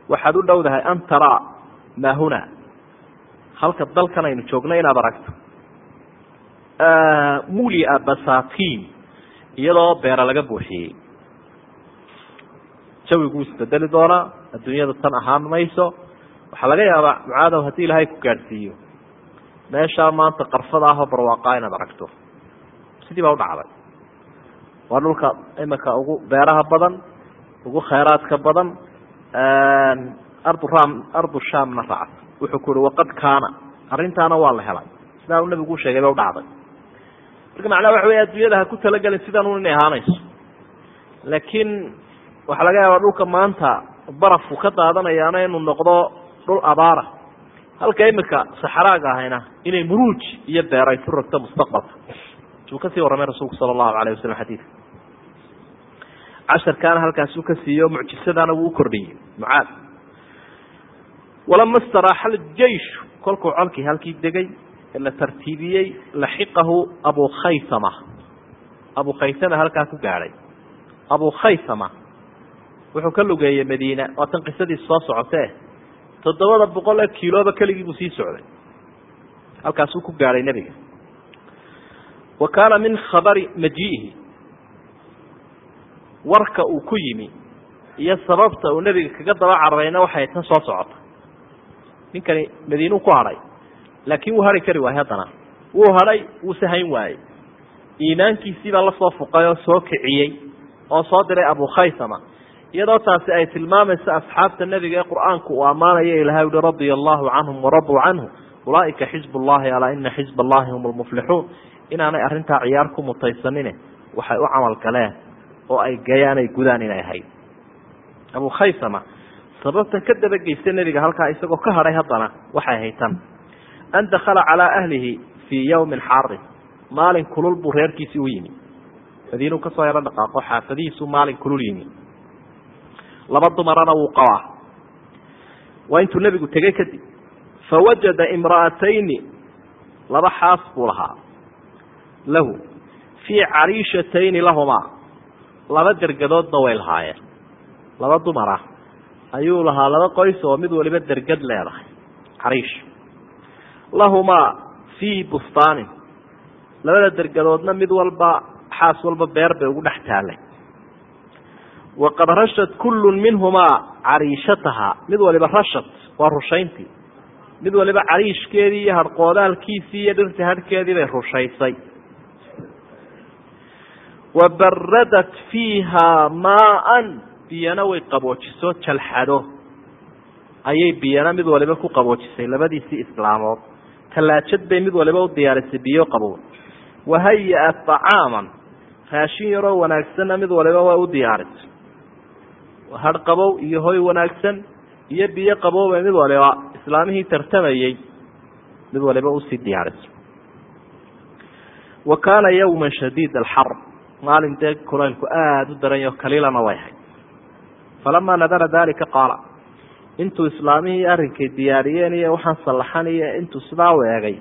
waxaad u dhowdahay an taraa maa huna halka dalkan aynu joogno inaad aragto. Mulia basatiin iyadoo beera laga buuxiyey. Jawiguu isbedeli doonaa adduunyada tan ahaan mayso. Waxaa laga yaabaa mucaadow haddii ilaahay ku gaadhsiiyo. Meeshaa maanta qarfada ahoo barwaaqaa inaad aragto. Sidii baa udhacday waa dhulka imika ugu beeraha badan ugu khayraadka badan. Ardu ram ardu shamna racd wuxuu ku uhi waqad kaana. Arrintaana waa la helay. Sidaa uu nabigu usheegay ba udhacday marka macnaha waxa wey adduunyada ha ku talagelin sidan un inay ahaanayso. Laakiin waxaa laga yaabaa dhulka maanta barafku ka daadanayaana inuu noqdo dhul abaara. Halka imika saxraaga ahayna inay muruuj iyo beer ay ku rogto mustaqbalka. Uu ka sii warramay rasuulku sala allahu alayh wasalam xadiidka. Casharkaana halkaasuu ka siiyo mucjisadana wuu ukordhiyey mucaad walama staraaxa aljeyshu kolkuu colkii halkii degay la tartiibiyey laxiqahu abu khaysama abu khaysama halkaa ku gaadhay abu khaysama wuxuu ka lugeeyey madiina waa tan qisadiis soo socotee toddobada boqol ee kiilooba keligii buu sii socday halkaasuu ku gaadhay nebiga wa kaana min khabari majiihi warka uu ku yimi iyo sababta uu nebiga kaga daba cararayna waxay tan soo socota ninkani madiinuu ku hadhay laakiin wuu hari kari waayey haddana. Wuu hadhay wuuse hayn waayey. Iimaankiisiibaa la soo fuqay oo soo kiciyey oo soo diray abu khaysama iyadoo taasi ay tilmaamayso asxaabta nebiga ee qur'aanku uu ammaanayo ilahay uhi radia allahu canhum waraduu canhu. Ulaaika xizb llahi alaa ina xizb allahi hum lmuflixuun inaanay arrintaa ciyaar ku mutaysanine waxay u camal galeen oo ay gayaan ay gudaan inay ahayd. Abu khaysama sababtan ka dabageysta nebiga halkaa isagoo ka hadhay haddana waxay ahayd tan. An dakhala calaa ahlihi fii yawmin xaarin maalin kulul buu reerkiisii u yimi. Madiinuu ka soo yaro dhaqaaqo xaafadihiisuu maalin kulul yimi. Laba dumarana wuu qabaa. Waa intuu nebigu tegey kadib fawajada imra'atayni laba xaas buu lahaa. Lahu fii cariishatayni lahumaa. Laba dergadoodna way lahaayeen. Laba dumar ah ayuu lahaa laba qoys oo mid waliba dergad leedahay. Cariish lahumaa fii bustaanin labada dergadoodna mid walba xaas walba beer bay ugu dhex taallay waqad rashad kullun minhumaa cariishatahaa mid waliba rashad waa rushayntii. Mid waliba cariishkeedii iyo harqoodaalkiisii iyo dhirta hadhkeedii bay rushaysay. Wa baradat fiiha maaan biyana way qaboojiso jalxado. Ayay biyana mid waliba ku qaboojisay labadiisii islaamood. Tallaajad bay mid waliba u diyaarisay biyo qabow. Wahaya-at طacaaman raashin yaroo wanaagsanna mid waliba waa u diyaarisay. Hadh qabow iyo hoy wanaagsan iyo biyo qabow bay mid waliba islaamihii tartamayey mid waliba u sii diyaarisay. Wa kaana yawma shadiid alxar maalin dee kulaylku aada u daranyaho kaliilana way ahayd falamaa nadara dalika qaala intuu islaamihii arrinkay diyaariyeen iyo waxaan sallaxan iyo intuu sidaa u eegay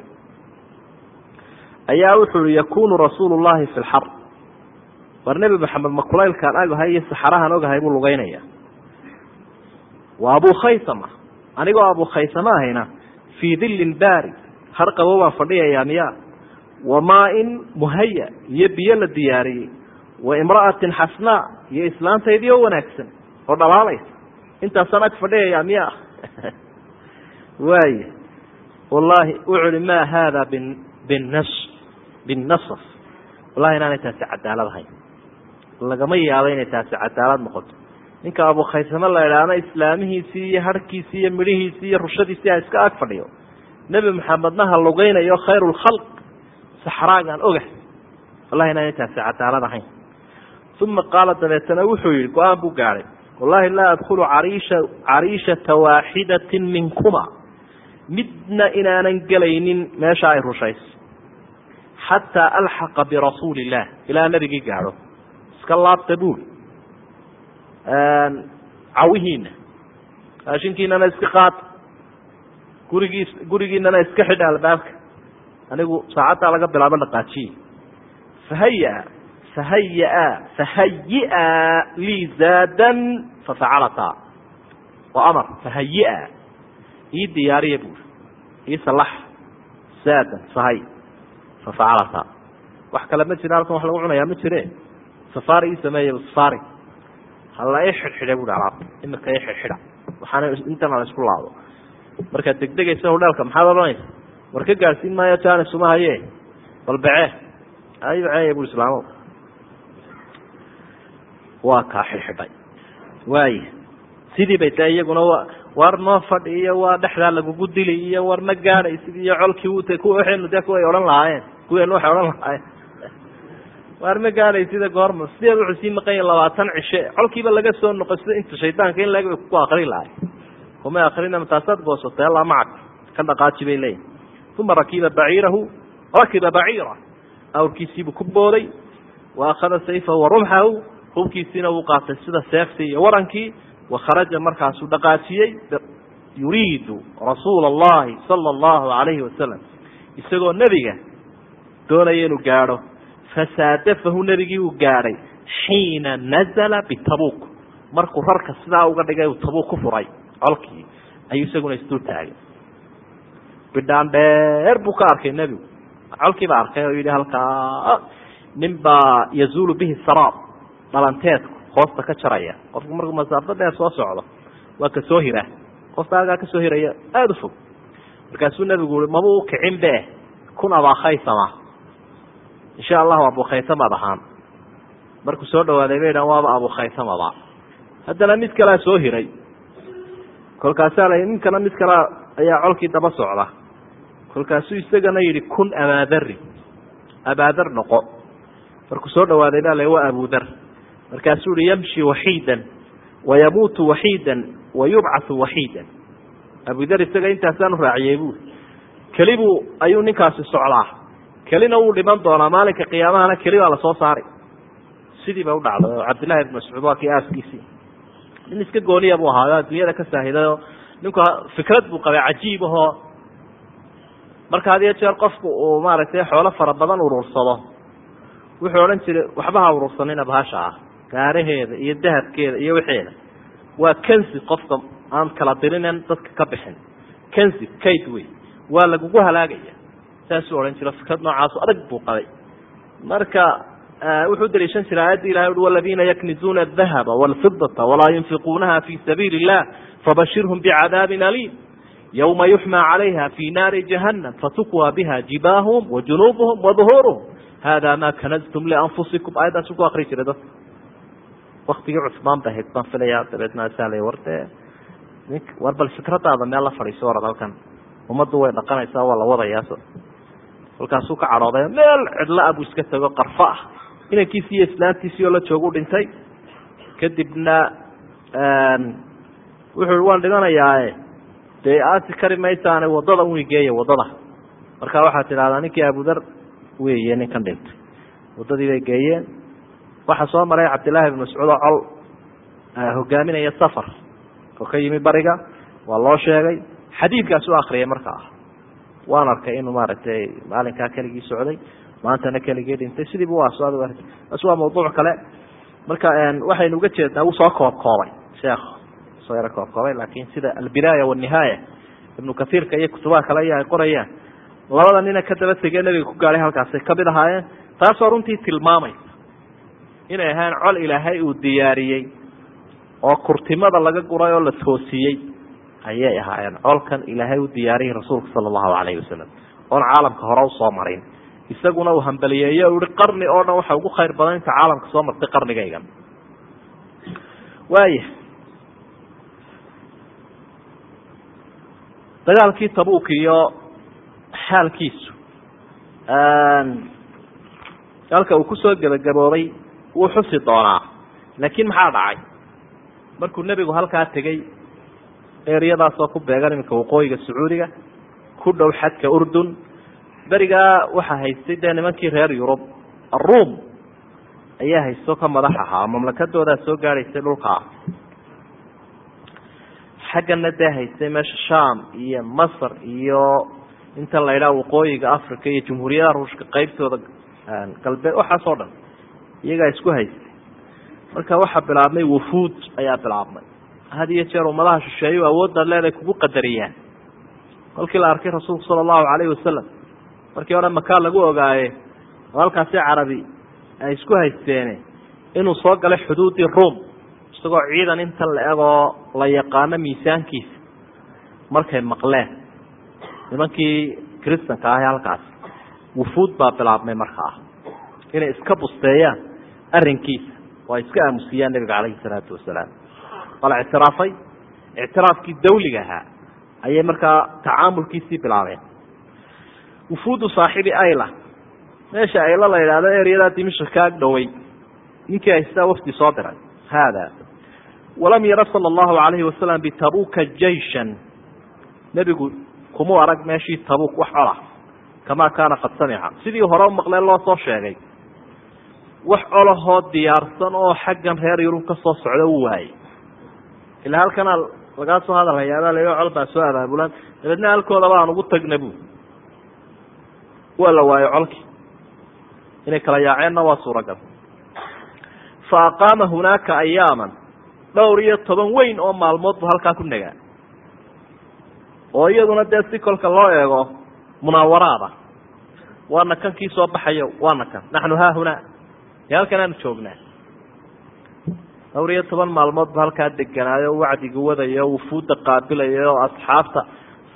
ayaa wuxuu i yakunu rasuulu llahi fi lxar war nebi maxamed ma kulaylkaan agahay iyo saxarahan ogahay buu lugeynaya wa abu khaysama anigoo abu khaysama ahayna fii dilin baari har qabo baan fadhiyayaa miya wa maa-in muhaya iyo biyo la diyaariyey wa imra'atin xasnaa iyo islaantaydii oo wanaagsan oo dhalaalaysa intaasaan ag fadhiyayaa miya waay. Wallahi wuxu hi ma hada binas binasaf wallahi inaanay taasi cadaalad ahayn. Lagama yaabo inay taasi cadaalad noqoto. Ninka abu khaysame la idhaahna islaamihiisii iyo harhkiisii iyo midhihiisii iyo rushadiisii ha iska ag fadhiyo. Nebi maxamedna ha lugeynayo khayr lkhalq saxraagaan oga. Wallahi inaanay taasi cadaalad ahayn. Uma qaala dabeetana wuxuu yihi go'aan buu gaadhay wallahi laa adkhulu cariisha cariishata waaxidatin minkuma. Midna inaanan gelaynin meesha ay rushayso xataa alxaqa birasuuli illah ilaa nabigii gaadho. Iska laabta buul cawihiina raashinkiinana iska qaata gurigiis gurigiinana iska xidha albaabka. Anigu saacaddaa laga bilaabo dhaqaajiye fahaya fahayaa fahayi-a zaadan fafacalataa wa amar fahayi-a ii diyaariya buuri ii salax. zaadan sahay. fafacalataa wax kale ma jira halkan wax lagu cunayaa ma jire. safaari ii sameeya safaari. hala i xidhxidha buui alaabta imika i xidhxidha. waxaana intana la isku laado markaad degdegaysa hodheelka maxaad odhanaysa? war ka gaadhsiin maayo janis uma haye. bal bacee ay baceeya bui islaamo. waa kaa xidhxidhay waaya sidii bay dee iyaguna wa war noo fadhi iyo waa dhexdaa lagugu dili iyo war ma gaadhaysid iyo colkii wut kuwa waxaynu dee kuway odhan lahaayeen kuweenu waxay odhan lahaayeen. Waar ma gaadhaysida goorma sideed wuxuu sii maqan yahi labaatan cishe colkiiba laga soo noqo sida inta shaydaanka in lag ku akri lahay. Kuma akrina taasaad goosatay alla macag ka dhaqaaji bay leeyihiin uma rakiba baciirahu rakiba baciira. Awrkiisiibuu ku booday wa akhada sayfahu wa rumxahu hubkiisiina wuu qaatay sida seeftii iyo warankii wa kharaja markaasuu dhaqaajiyey yuriidu rasuula allahi sala allahu alayhi wasalam isagoo nebiga doonaya inuu gaadho. Fasaadafahu nebigii uu gaadhay xiina nazala bitabuk markuu rarka sidaa uga dhigay uu tabuuk ku furay. Colkii ayuu isaguna isdul taagay. Bidhaan dheer buu ka arkay nebigu. Colkii baa arkay oo yidhi halkaa nin baa yazuulu bihi saraab dhalanteedku hoosta ka jaraya qofku markuu masaafo dheer soo socdo waa ka soo hira. Qofka agaa ka soo hiraya aada u fog. Markaasuu nebigu ui maba u kicin be kun abaakhaysama insha allahu abukhaysamad ahaan. Markuu soo dhawaaday bay dhan waaba abukhaysamaba haddana mid kalea soo hiray. Kolkaasaa la ninkana mid kalea ayaa colkii daba socda. Kolkaasuu isagana yidhi kun abaadari abaadar noqo. Markuu soo dhawaaday baa la waa abudar markaasuu yihi yamshi waxiidan wayamuutu waxiidan wayubcathu waxiidan. Abudar isaga intaasaan uraaciyey buuri kelibuu ayuu ninkaasi socdaa. Kelina wuu dhiman doonaa maalinka qiyaamahana keli baa la soo saari sidii ba udhacday oo cabdillahi ibn mascuud waa kii aaskiisii nin iska gooniya buu ahaayo adduunyada ka saahidayo ninku fikrad buu qabay cajiib ahoo. Marka had iyo jeer qofku uu maaragtay xoolo fara badan urursado wuxuu odhan jiray waxba ha urursanina bahasha ah gaaraheeda iyo dahabkeeda iyo waxeeda waa kansi qofka aan kala dirinen dadka ka bixin. Kansi kayd wey waa lagugu halaagaya. Saasuu odhan jiro fikrad noocaasu adag buu qabay. Marka wuxuu daliishan jiray aayadda ilahay ui waladiina yaknizuuna adahaba walfidata walaa yunfiquunaha fi sabiili illah fabashirhum bicadaabin aliim. Yawma yuxmaa calayha fi naari jahannam fatukwa biha jibaahum wajunuubuhum waduhuuruhum hada ma kanaztum lianfusikum aayaddaasi ku akri jiray dadka waktigii cusmaan ba hayd baan filaya dabeedna saalay war dee nink war bal fikradaada meel la fadhiiso warad halkan. Ummaddu way dhaqanaysaa waa la wadayaa kolkaasuu ka cadhooday meel cidla a buu iska tago qarfo ah. Inankiisi iyo islaantiisii oo la joogu dhintay. Kadibna wuxuu waan dhimanayaae dee aasi kari maysaane waddada unigeeya waddada. Marka waxaad tidhahdaa ninkii abudar weeye ninkan dhintay waddadii bay geeyeen waxaa soo maray cabdillaahi ibn mascuud oo col hogaaminaya safar oo ka yimi bariga waa loo sheegay. Xadiidkaas u akriyay markaa waan arkay inuu maaragtay maalinkaa keligii socday maantana keligii dhintay. Sidiiba waa as waa mawduuc kale. Marka waxaynu uga jeednaa wuu soo koob koobay sheekh. Soo yaro koob laakin sida albidaaya wanihaaya ibnu kaiirka iyo kutubaha kale iyo ay qorayaan labada nina ka daba tegee nabiga ku gaadhay halkaasay ka mid ahaayeen. Taasoo runtii tilmaamaysa inay ahayn col ilaahay uu diyaariyey oo kurtimada laga guray oo la toosiyey ayay ahaayeen. Colkan ilaahay u diyaariyey rasuulka sala allahu calayhi wasalam oon caalamka hore u soo marin. Isaguna uu hambaliyeeye u ihi qarni oo dhan waxa ugu khayr badan inta caalamka soo martay qarnigaygan waaya dagaalkii tabuuk iyo xaalkiisu halka uu ku soo gebagaboobay wuu xusi doonaa. Laakiin maxaa dhacay? Markuu nebigu halkaa tegey eryadaasoo ku beegan iminka waqooyiga sacuudiga ku dhow xadka urdun berigaa waxaa haystay dee nimankii reer yurub aruum ayaa haysto ka madax ahaa mamlakadoodaa soo gaadhaysay dhulkaa xaggana dee haystay meesha sham iyo masr iyo inta la idhaha waqooyiga africa iyo jamhuuriyadaha ruushka qeybtooda galbeed waxaasoo dhan iyagaa isku haystay. Marka waxaa bilaabmay wufuud ayaa bilaabmay. Had iyo jeer ummadaha shisheeyu awooddaad leedahay kugu qadariyaan. Kolkii la arkay rasuulku sala allahu calayhi wasalam markii hore makaa lagu ogaaye oo halkaasi carabi ay isku haysteene inuu soo galay xuduuddii ruom isagoo ciidan inta la egoo la yaqaano miisaankiisa. Markay maqleen. Nimankii kristanka ahe halkaas wufuud baa bilaabmay markaa. Inay iska busteeyaan arrinkiisa. Oo ay iska aamusiyaan nebiga calayhi salaatu wasalaam. Waa la ictiraafay ictiraafkii dawliga ahaa ayay markaa tacaamulkiisii bilaabeen. Wufuudu saaxibi ayla. Meesha ayla la yidhahdo eryadaa dimisha ka ag dhowey ninkii haystaa wafdi soo diray. Haada. Walam yara sala allahu calayhi wasalam bitabuka jayshan. Nebigu kumuu arag meeshii tabuk wax cola kamaa kaana qad samica. Sidii hore u maqleen loo soo sheegay wax colahoo diyaarsan oo xaggan reer yurub ka soo socda u waayey ilaa halkanaa lagaa soo hadal hayaabaa la col baa soo abaabulaan dabeedna halkoodaba aan ugu tagna bu waa la waayo colkii. Inay kala yaaceenna waa suuragal. Fa aqaama hunaaka ayaaman dhowr iyo toban weyn oo maalmood bu halkaa ku nagaa oo iyaduna dee si kolka loo eego munaawaraada waana kan kii soo baxayo waana kan naxnu haahunaa dee halkan aanu joognaa. Dhowr iyo toban maalmood bu halkaa deganaayo wacdiga wadaya wufuudda qaabilaya oo asxaabta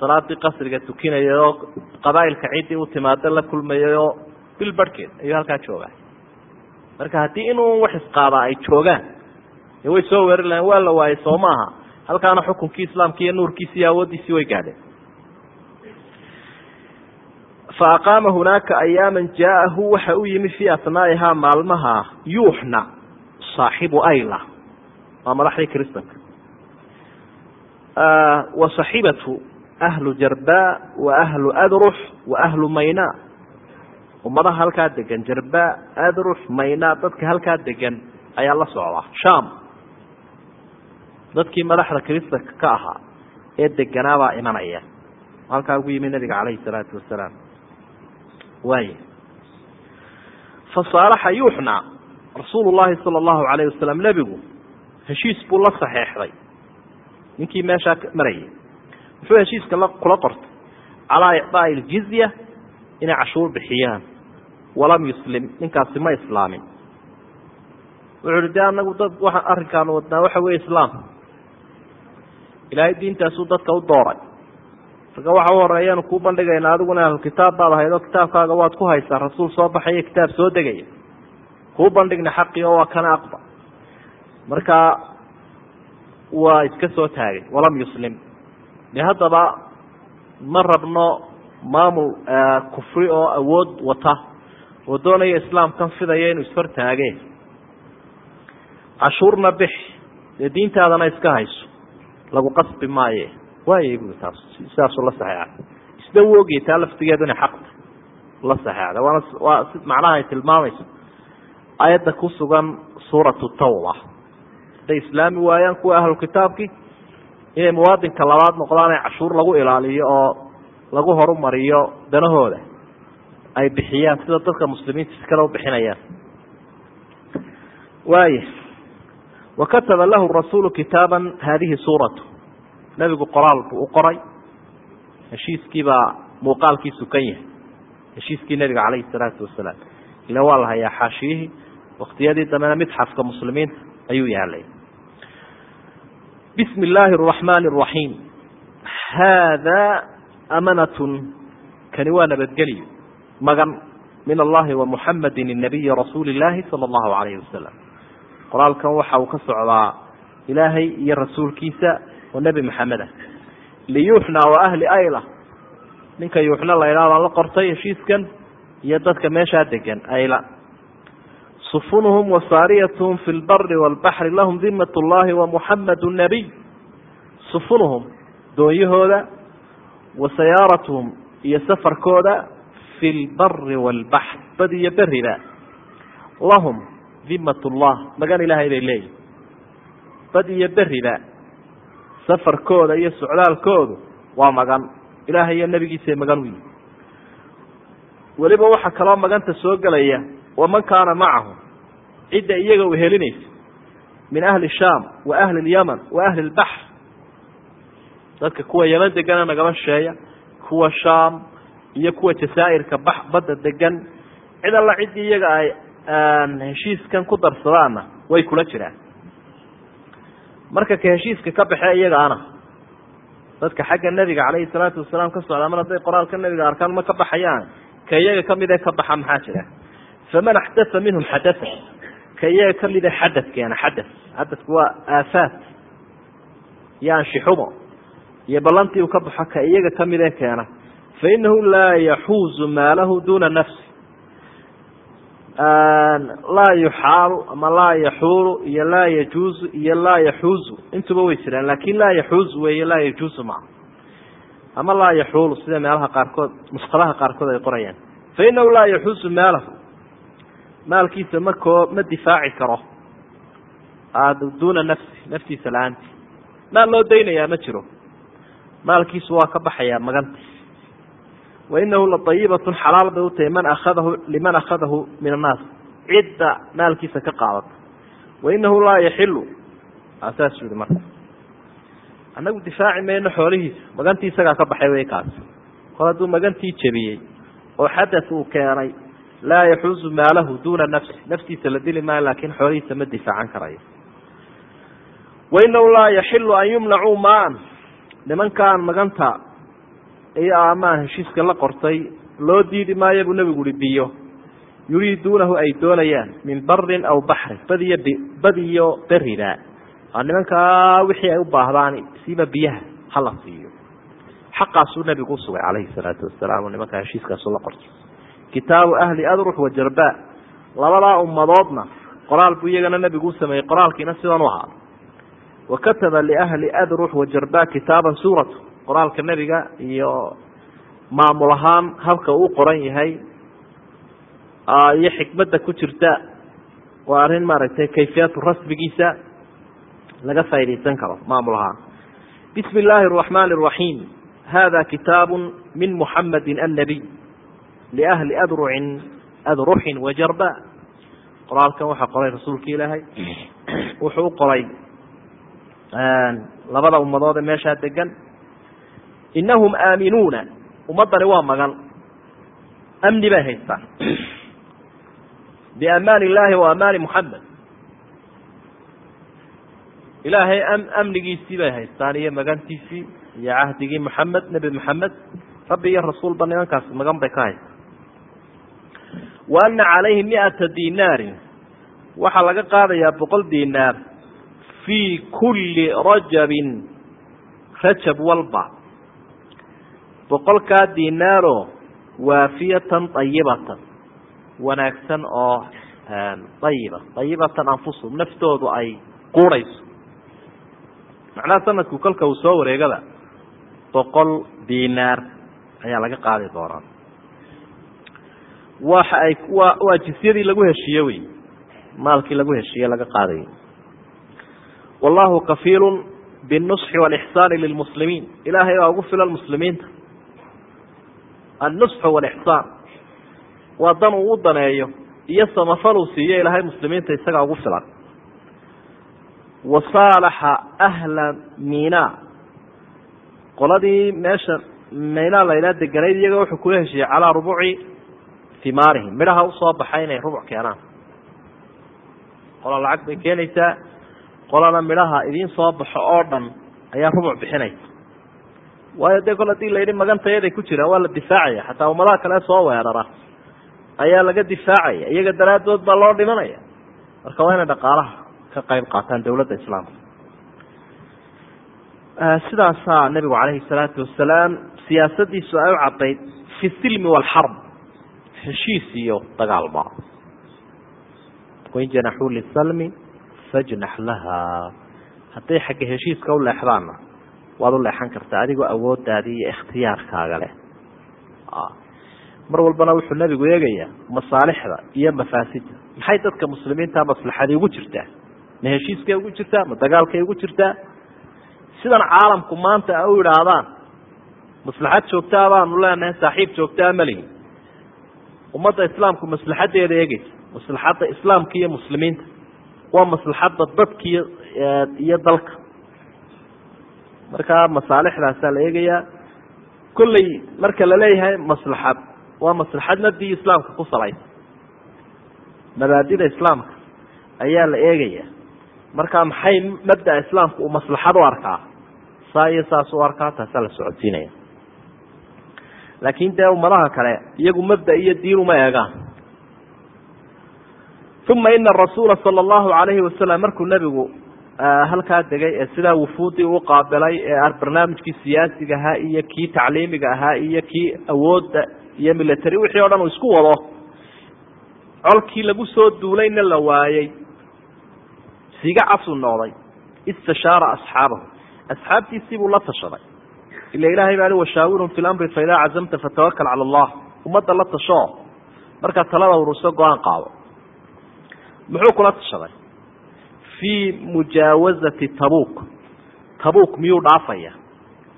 salaadii qasriga tukinaya oo qabaa'ilka ciddii u timaado la kulmayay oo bil barhkeed ayuu halkaa joogaa marka haddii inuu wax isqaadaa ay joogaan dee way soo weerari lahaen waa la waayey soo maaha. Halkaana xukunkii islaamka iyo nuurkiisi iyo awooddiisii way gaadheen fa aqaama hunaaka ayaaman jaa'ahu waxa u yimi fii asnaa'ihaa maalmaha yuuxna saaxibu ayla waa madaxdii kristanka wa saxibatu ahlu jarba wa ahlu adrux wa ahlu mayna ummadaha halkaa degan jarba adrux mayna dadka halkaa degan ayaa la socdaa sham dadkii madaxda kristanka ka ahaa ee deganaabaa imanaya halkaa ugu yimi nabiga calayhi salaatu wasalaam waay fasaalaxa yuuxna rasuulu llahi sala allahu calayh wasalam nebigu heshiis buu la saxeexday ninkii meeshaa marayay. Muxuu heshiiska la kula qortay. Calaa icdaa'i iljizya inay cashuur bixiyaan. Walam yuslim ninkaasi ma islaamin. Wuxu uhi de anagu dad waa arrinkaanu wadnaa waxa weeye islaam. Ilaahay diintaasuu dadka u dooray marka waxa u horeeyaanu kuu bandhigaynaa adiguna ahlu kitaab baad ahayd oo kitaabkaaga waad ku haysaa rasuul soo baxaya kitaab soo degaya kuu bandhigna xaqii oo waa kana aqba. Marka waa iska soo taagay walam yuslim. De haddaba ma rabno maamul kufri oo awood wata oo doonaya islaamkan fidaya inuu ishortaageen cashuurna bix dee diintaadana iska hayso lagu qasbi maaye waayay bui taas sidaasuu la saxeexay isna u ogiyay taa laftigeedu inay la saxeexday waana waa si macnaha ay tilmaamayso. Aayadda ku sugan suuratu tawba. Hadday islaami waayaan kuwa ahlu kitaabkii inay muwaadinka labaad noqdaan ee cashuur lagu ilaaliyo oo lagu horumariyo danahooda ay bixiyaan sida dadka muslimiinta si kale u bixinayaan. Waaya wa kataba lahu rasuulu kitaaban haadihi suuratu nebigu qoraal buu u qoray. Heshiiskiibaa muuqaalkiisu kan yahay heshiiskii nebiga calayhi salaatu wasalaam. Ila waa la hayaa xaashiyihii waktiyadii dambena midxafka muslimiinta ayuu yaalay. Bismi illaahi araxmaani araxiim haadaa amanatun. Kani waa nabadgelyo. Magan min allahi wa muxamadin inabiyi rasuuli illaahi sala allahu calayhi wasalam qoraalkan waxa uu ka socdaa ilaahay iyo rasuulkiisa oo nebi maxamed ah. Liyuuxna wa ahli ayla. Ninka yuuxna la idhahdaan la qortay heshiiskan iyo dadka meeshaa degan ayla. Sufunuhum wasaariyatuhum fi lbari walbaxri lahum dimat llahi wa muxamadu nabiy. Sufunuhum doonyahooda wa iyo safarkooda fi lbari walbaxr bad iyo beriba lahum dimat llah magan ilaahay bay leeyihiin bad iyo beriba safarkooda iyo socdaalkoodu waa magan. Ilaahay iyo nabigiisa magan u yihi weliba waxaa kaloo maganta soo gelaya waman kaana macahu cidda iyaga u helinaysa. Min ahli shaam wa ahli lyaman wa ahli lbaxr dadka kuwa yaman degana nagaba shisheeya kuwa shaam iyo kuwa jasaa'irka bax badda degan cid alla ciddii iyaga ay heshiiskan ku darsadaanna way kula jiraan marka ka heshiiska ka baxee iyaga ana. Dadka xagga nebiga calayhi salaatu wasalaam ka socdaa mar hadday qoraalka nebiga arkaan ma ka baxayaan? Ka iyaga ka mid ee ka baxa maxaa jira? Faman axdaa minhum xadaa ka iyaga ka mid ee xadad keena xadad xadadku waa aafaat. Iyo anshixumo iyo ballantii uu ka baxo ka iyaga ka mid ee keena. Fainahu laa yaxuuzu maalahu duna nafsi laa yuxaalu ama laa yaxuulu iyo laa yajuuzu iyo laa yaxuuzu intuba way jiraan laakiin laa yaxuuzu weeye laa yajuuzu maa ama laa yaxuulu sida meelaha qaarkood nusqadaha qaarkood ay qorayaan. Fainahu laa yaxuuzu maalahu. Maalkiisa ma koo ma difaaci karo. Duuna nafsi naftiisa la'aanti maal loo daynayaa ma jiro. Maalkiisu waa ka baxayaa maganti wainahu laayibatun xalaal bay utahay man akhadahu liman akhadahu min annaas cidda maalkiisa ka qaadata wainahu laa yaxilu saas yihi marka. Annagu difaaci mayno xoolihiisa. Magantii isagaa ka baxay wey kaas. Kol hadduu magantii jebiyey oo xadat uu keenay laa yaxuuzu maalahu duuna nafsi. Naftiisa la dili maayo laakin xoolihiisa ma difaacan karayo. Wainahu laa yaxilu an yumnacuu maan. Nimankaan maganta iyo amaan heshiiska la qortay loo diidi maayo buu nebigu uhi biyo. Yuriiduunahu ay doonayaan min barin aw baxrin badiyo bad iyo beriba waa nimankaa wixii ay u baahdaan siiba biyaha hala siiyo. Xaqaasuu nebigu usugay calayhi salaatu wasalaam nimankaa heshiiskaasu la qortay. Kitaabu ahli adrux wa jarba labadaa ummadoodna qoraal buu iyagana nebigu u sameeyey qoraalkiina sidan u ahaa. Wa kataba liahli adrux wa jarba kitaaban suuratu qoraalka nebiga iyo maamul ahaan habka uu qoran yahay iyo xikmadda ku jirta waa arrin maaragtay kayfiyatu rasmigiisa laga faaidaysan karo maamul ahaan. Bismi illaahi araxmaani araxiim hada kitaabu min muxamadi annabiy liahli adrucin adruxin wa jarba. Qoraalkan waxaa qoray rasuulka ilaahay. Wuxuu qoray labada ummadood ee meeshaa degan inahum aaminuuna ummaddani waa magan amni bay haystaan biamaani illaahi wa amaani muxamed ilaahay amnigiisii bay haystaan iyo magantiisii iyo cahdigii muxamed nebi moxamed rabbi iyo rasuulba nimankaas magan bay ka haystaan wa ana calayhi miata dinaarin waxaa laga qaadayaa boqol dinaar fii kulli rajabin rajab walba boqolkaa dinaaro waafiyatan ayibatan wanaagsan oo ayiba ayibatan anfusum naftoodu ay quurayso macnaha sanadku kolka uu soo wareegada boqol dinaar ayaa laga qaadi doonaa. Waxa ay waa waa jisyadii lagu heshiiye wey maalkii lagu heshiiye laga qaadayo wallahu kafiilu biاnusxi wاlixsaani lilmuslimiin ilaahay baa ugu filan muslimiinta annusxu wاlixsaan waa dan uu u daneeyo iyo samafal uu siiyo ilaahay muslimiinta isagaa ugu filan. Wa saalaxa ahla mina. Qoladii meesha mina laydhaa deganayd iyaga wuxuu kula heshiiyey calaa rubuci himaarihim midhaha u soo baxay inay rubuc keenaan. Qola lacag bay keenaysaa. Qolana midhaha idiin soo baxo oo dhan ayaa rubuc bixinaysa waayo dee kol haddii la yidhi magantayaday ku jiraan waa la difaacaya. Xataa ummadaha kale soo weerara. Ayaa laga difaacaya. Iyaga daraaddood baa loo dhimanaya. Marka waa inay dhaqaalaha ka qayb qaataan dowladda islaamka. Sidaasaa nebigu calayhi salaatu wasalaam siyaasadiisu ay u caddayd fi silmi waalxarb heshiis iyo dagaalba wain janaxuu lisalmi fajnax laha hadday xagga heshiiska u leexdaanna waad u leexan kartaa adigoo awoodaadii iyo ikhtiyaarkaaga leh. Mar walbana wuxuu nebigu eegayaa masaalixda iyo mafaasidda maxay dadka muslimiinta maslaxadii ugu jirtaa ma heshiiskay ugu jirtaa ma dagaalkay ugu jirtaa sidan caalamku maanta u idhaahdaan maslaxad joogtaa baanu leenahay saaxiib joogtaa malihi ummadda islaamku maslaxadeeda eegeysa maslaxadda islaamka iyo muslimiinta. Waa maslaxadda dadkiiyo iyo dalka markaa masaalixdaasaa la eegayaa kolley marka la leeyahay maslaxad. Waa maslaxad mabdii islaamka ku salaysa mabaadida islaamka ayaa la eegaya. Marka maxay mabdaa islaamka uu maslaxad u arkaa? Saa iyo saas u arkaa taasaa la socodsiinaya. Laakin dee ummadaha kale iyagu mabda iyo diin uma eegaan. Uma ina rasuula sala allahu alayhi wasalam markuu nebigu halkaa degay ee sidaa wufuudii u qaabilay ee barnaamijkii siyaasiga ahaa iyo kii tacliimiga ahaa iyo kii awoodda iyo military wixii o dhan uu isku wado. Colkii lagu soo duulayna la waayey siga casuu noqday istashaara asxaabahu. Asxaabtiisii buu la tashaday. Ila ilahay baa washaawirhum fi lamri faidaa cazamta fatawakal cala allah. Ummadda la tashoo markaa talada uruso go'aan qaado. Muxuu kula tashaday fii mujaawazati tabuuk. Tabuuk miyuu dhaafaya?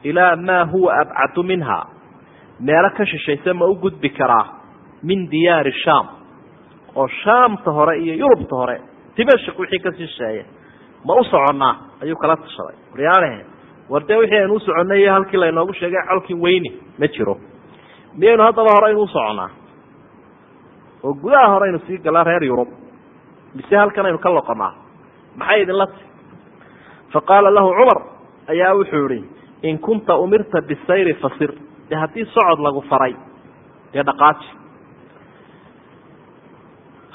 Ilaa maa huwa abcadu minha meelo ka shishaysa ma u gudbi karaa min diyaari sham oo shaamta hore iyo yurubta hore dimashik wixii ka shisheeya ma u soconnaa? Ayuu kala tashaday. Waryaanahe war dee wixii aynu u soconnay iyo halkii laynoogu sheegay colkii weyni ma jiro. Miyaynu haddaba hore aynu u soconnaa? Oo gudaha hore aynu sii galaa reer yurub. Mise halkan aynu ka loqonnaa maxay idinla ti fa qaala lahu cumar ayaa wuxuu ihi in kunta umirta bisayri fasir. Dee haddii socod lagu faray dee dhaqaaji.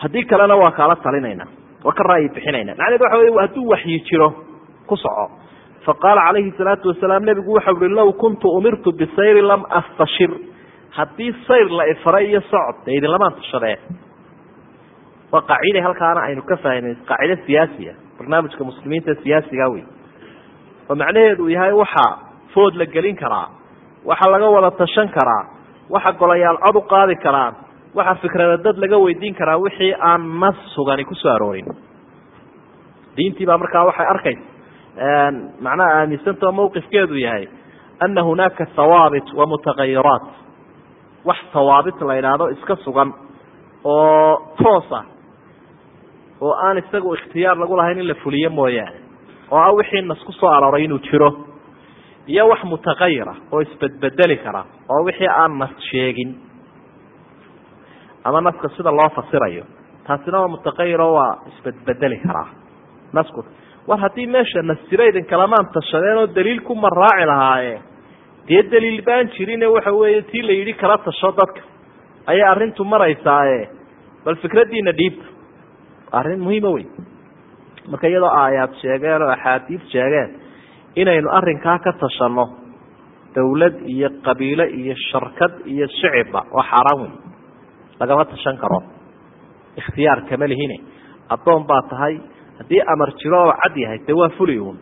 Haddii kalena waa kaala talinayna waa ka ra'yi bixinayna. Macneed waxa wey hadduu waxyi jiro ku soco. Fa qaala calayhi salaatu wasalaam nebigu waxau ihi low kuntu umirtu bisayri lam astashir. Haddii sayr la ifaray iyo socod dee idinlamaan waa qaacida halkaana aynu ka fahmay qaacide siyaasiya barnaamijka muslimiinta siyaasiga wey oo macnaheedu yahay waxaa food la gelin karaa waxa laga wada tashan karaa waxa golayaal cod u qaadi karaan waxa fikrada dad laga weydiin karaa wixii aan nas sugani ku soo aroorin. Diintii baa markaa waxay arkaysa macnaha aaminsantao mawqifkeedu yahay ana hunaaka hawaabit wa mutagayiraat. Wax hawaabit la idhaahdo iska sugan oo toosa oo aan isagu ikhtiyaar lagu lahayn in la fuliyo mooyaane oo ah wixii nas ku soo arooray inuu jiro iyo wax mutagayira oo isbedbedeli kara oo wixii aan nas sheegin. Ama naska sida loo fasirayo taasina waa mutaqayiro waa isbedbedeli karaa nasku war haddii meesha nas jira kalamaan tashadeen oo daliil kuma raaci lahaaye dee daliil baan jirine waxa weeye tii la yidhi kala tasho dadka ayay arrintu maraysaaye bal fikraddiina dhiibta arrin muhiima wey marka iyadoo aayaad sheegeen oo axaadiis sheegeen inaynu arrinkaa ka tashanno dawlad iyo qabiilo iyo sharkad iyo shicibba waa xaaraan wey lagama tashan karo. Ikhtiyaar kama lihine addoon baa tahay haddii amar jiro oo cad yahay dee waa fuli uun.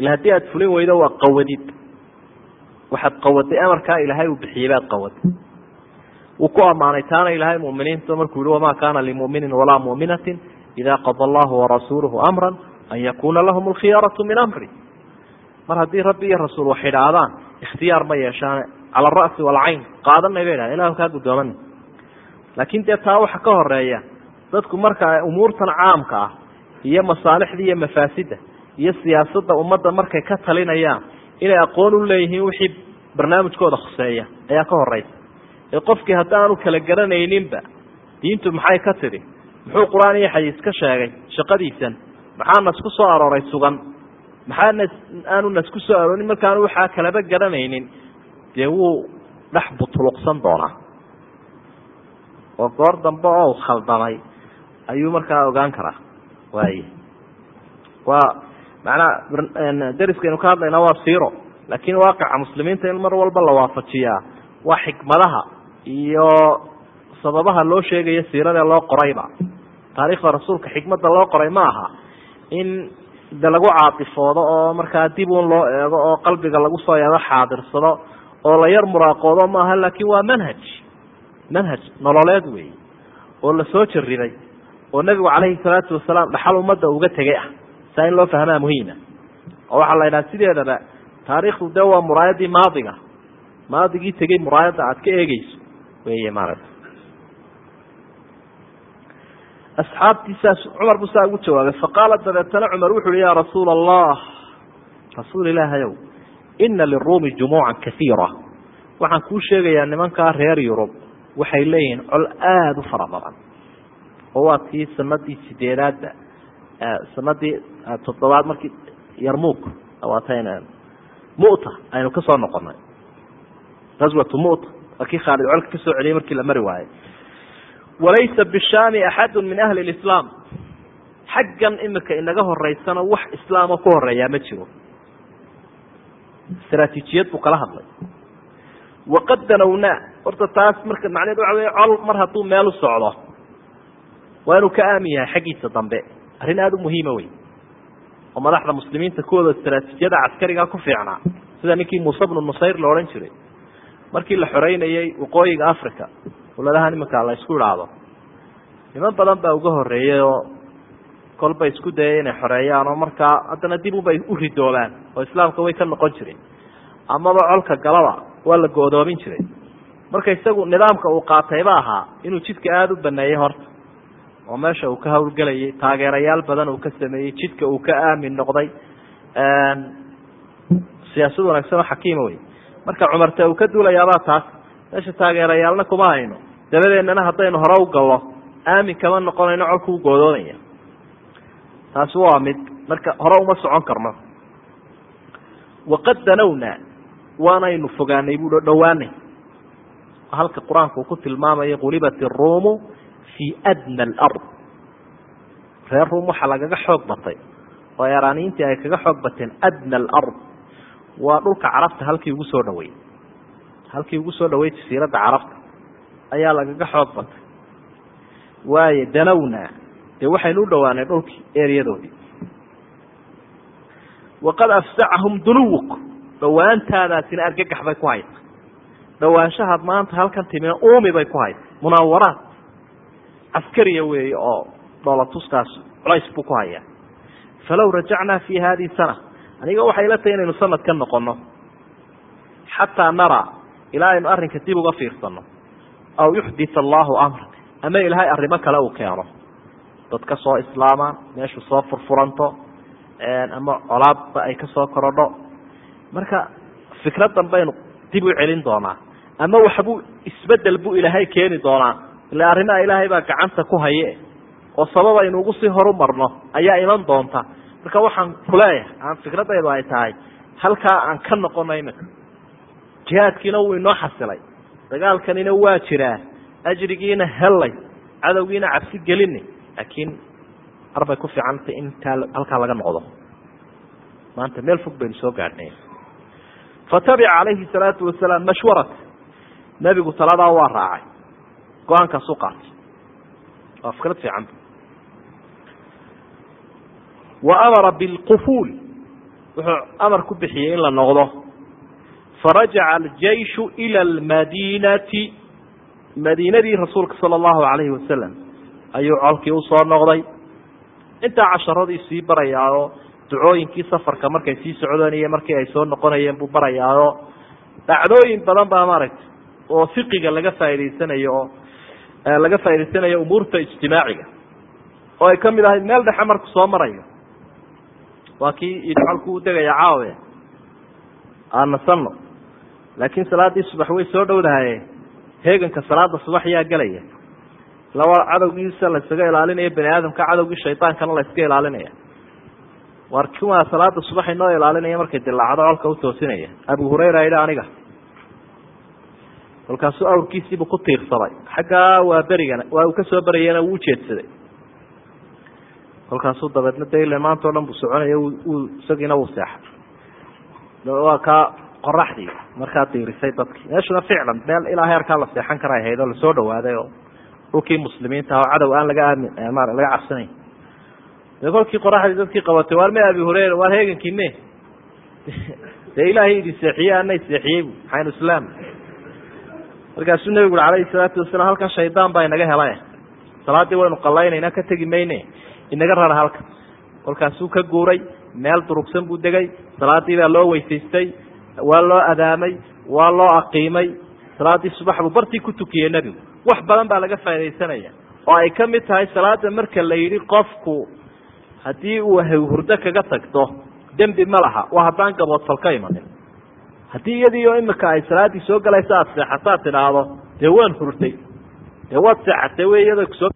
Ila haddii aada fulin weydo waa qawadid waxaad qawaday amarkaa ilaahay uu bixiyey baad qawaday wuu ku ammaanay taana ilaahay muminiinta markuu yihi wamaa kaana limuminin walaa muminatin ida qada allahu warasuuluhu amra an yakuna lahum alkhiyaaratu min amri. Mar haddii rabbi iyo rasuul wax idhaahdaan ikhtiyaar ma yeeshaan cala ara'si waalcayn qaadanay bay dhaha ilahu kaa guddooman. Laakiin dee taa waxa ka horreeya dadku marka umuurtan caamka ah iyo masaalixda iyo mafaasidda iyo siyaasadda ummadda markay ka talinayaan inay aqoon u leeyihiin wixii barnaamijkooda khuseeya ayaa ka horeysa ee qofkii haddaanu kala garanayninba diintu maxay ka tidhi? Muxuu qur'aan iyo xadiis ka sheegay shaqadiisan. Maxaa nas ku soo arooray sugan? Maxaa nas aanu nas ku soo aroorin markaanu waxaa kalaba garanaynin? Dee wuu dhex butuluqsan doonaa. Oo goor dambe oo khaldamay ayuu markaa ogaan karaa. Waay waa macnaa dariskaynu ka hadlaynaa waa siro laakiin waaqica muslimiinta in mar walba la waafajiyaa waa xikmadaha iyo sababaha loo sheegayo siirada loo qorayba taariikhda rasuulka xikmadda loo qoray ma aha. In de lagu caatifoodo oo markaa dib un loo eego oo qalbiga lagu soo eego xaadirsado oo la yar muraaqoodo maaha laakiin waa manhaj. Manhaj nololeed wey oo la soo jaribay oo nebigu calayhi salaatu wasalaam dhaxal ummadda uga tegay ah. Saa in loo fahmaa muhiima oo waxaa la yidhaha sideedaba taariikhdu dee waa muraayadii maadiga. Maadigii tegey muraayadda aad ka eegeyso wey maarata asxaabtii saas cumar buu saa ugu jawaabay faqaala dabeetana cumar wuxu uhi ya rasuula allah rasuul ilaahayow ina liruumi jumuucan kaiira waxaan kuu sheegayaa nimankaa reer yurub waxay leeyihiin col aada u fara badan oo waa tii sanadii sideedaadba sanadii toddobaad markii yarmuk waatayna mu'ta aynu ka noqonay gaswatu mu'ta waa kii khaalid colka ka soo celiyay markii la mari waayey. Walaysa bishaami axadu min ahli lislaam xaggan imika inaga horeysana wax islaamo ku horeeyaa ma jiro. Istraatiijiyad buu kala hadlay. Waqad danownaa horta taas marka macneed waxa wey col mar hadduu meel u socdo waa inuu ka aamin yahay xaggiisa dambe. Arrin aada u muhiima wey oo madaxda muslimiinta kuwooda istraatiijiyada caskariga ku fiicnaa. Sida ninkii muuse bnu nusayr la odhan jiray markii la xoreynayey waqooyiga africa dowladahan iminka la isku idhaahdo niman badan baa uga horeeyey oo kolba isku dayay inay xoreeyaan oo markaa haddana dib ubay u ridoobaan oo islaamka way ka noqon jireen amaba colka galaba waa la go'doomin jiray. Marka isagu nidaamka uu qaatayba ahaa inuu jidka aada u baneeyey horta oo meesha uu ka hawlgelayay taageerayaal badan uu ka sameeyey jidka uu ka aamin noqday siyaasad wanaagsan oo xakiima wey marka cumarta uu ka duulayaabaa taas meesha taageerayaalna kuma hayno. Dabadeennana haddaynu hore u gallo aamin kama noqonayno colku u goodoonaya taasi waa mid marka hore uma socon karno. Waqad danownaa waanaynu fogaanay buu dhowaanay. Halka qur'aanku uu ku tilmaamayo qulibat iruumu fii adna alard. Reer ruum waxaa lagaga xoog batay oo eraaniyiintii ay kaga xoog bateen adna alard waa dhulka carabta halkii ugu soo dhaweeyey halkii ugu soo dhaweeyey jasiiradda carabta. Ayaa lagaga xoog batay. Waayo danowna dee waxaynu u dhowaanay dhulkii eryadoodii waqad afsacahum dunuwuk. Dhowaantaadaasina argagax bay ku haysa. Dhowaanshahaad maanta halkan timina uumi bay ku haysa. Munaawaraad. Caskariya weeye oo dhoolatuskaas culays buu ku hayaa. Falow rajacnaa fi hadihi sana aniga waxay la tahay inaynu sanad ka noqono xataa naraa ilaa aynu arrinka dib uga fiirsano aw yuxdit allahu amra ama ilaahay arrimo kale uu keeno. Dadka soo islaamaan meeshu soo furfuranto ama colaadba ay ka soo korodho. Marka fikraddan baynu dib u celin doonaa ama waxbuu isbeddel buu ilaahay keeni doonaa. Ila arrimaha ilaahay baa gacanta ku haye oo sabab aynu ugu sii horu marno ayaa iman doonta marka waxaan kuleeyahay aan fikradaydu ay tahay halkaa aan ka noqono iminka jihaadkiina wuu inoo xasilay dagaalkanina waa jiraa ajrigiina hellay cadowgiina cabsi gelini laakiin arbay ku fiicantay in kaa halkaa laga noqdo. Maanta meel fog baynu soo gaadhnay fatabica calayhi salaatu wasalaam mashwarat. Nebigu taladaa waa raacay go'aankaas u qaatay. Waa fikrad fiican wa amara bilqufuul. Wuxuu amar ku bixiyey in la noqdo. Farajaca aljeyshu ila almadiinati. Madiinadii rasuulka sala allahu calayhi wasalam ayuu colkii u soo noqday. Intaa casharadii sii barayaao ducooyinkii safarka markay sii socdeen iyo markii ay soo noqonayeen buu barayaao dhacdooyin badan baa maaragtay oo fiqiga laga faa'idaysanayo oo laga faa'idaysanayo umuurta ijtimaaciga. Oo ay ka mid ahayd meel dhexe marku soo marayo waa kii yidhi colku u degaya caawe. Aan nasano laakiin salaaddii subax way soo dhowdahaye heeganka salaada subax yaa gelaya laba cadowgiisa la ysaga ilaalinaya bani aadamka cadowgii shaydaankana la yska ilaalinaya. War kuwaa salaada subax inoo ilaalinaya markay dilaacdo colka utoosinaya abu hurayra yidhi aniga. Kolkaasuu awrkiisiibu ku tiirsaday. Xaggaa waa berigana waa uu ka soo berayana wuu ujeedsaday kolkaasuu dabeedna de maanta o dhan buu soconaya uu isagiina wuu seexay waa kaa qoraxdii markaa diirisay dadkii. Meeshuna ficlan meel ilaa heerkaa la seexan kara ahayd oo la soo dhawaaday oo dhulkii muslimiinta ah oo cadow aan laga aamin ma laga cabsanayn de kolkii qoraxdii dadkii qabatay waar me abi hureyra waar heegankii me dee ilaahay idin seexiye ana seexiyey bu maxaynu islaam? Markaasuu nebigu uri calayhi salaatu wasalaam halkan shaydaan baa inaga helay. Salaaddii waynu qallaynayna ka tegi mayne inaga rara halka. Kolkaasuu ka guuray meel durugsan buu degay salaadii baa loo weysaystay waa loo adaamay waa loo aqiimay salaaddii subax buu bartii ku tukiyey nebigu. Wax badan baa laga faa'idaysanaya oo ay ka mid tahay salaada marka la yidhi qofku haddii uu hurdo kaga tagto dembi ma laha waa haddaan gaboodfal ka imanin haddii iyadiio imika ay salaaddii soo galaysa aada seexataad tidhaahdo dee waan hurtay dee waad seexatay wey iyadoo ku soo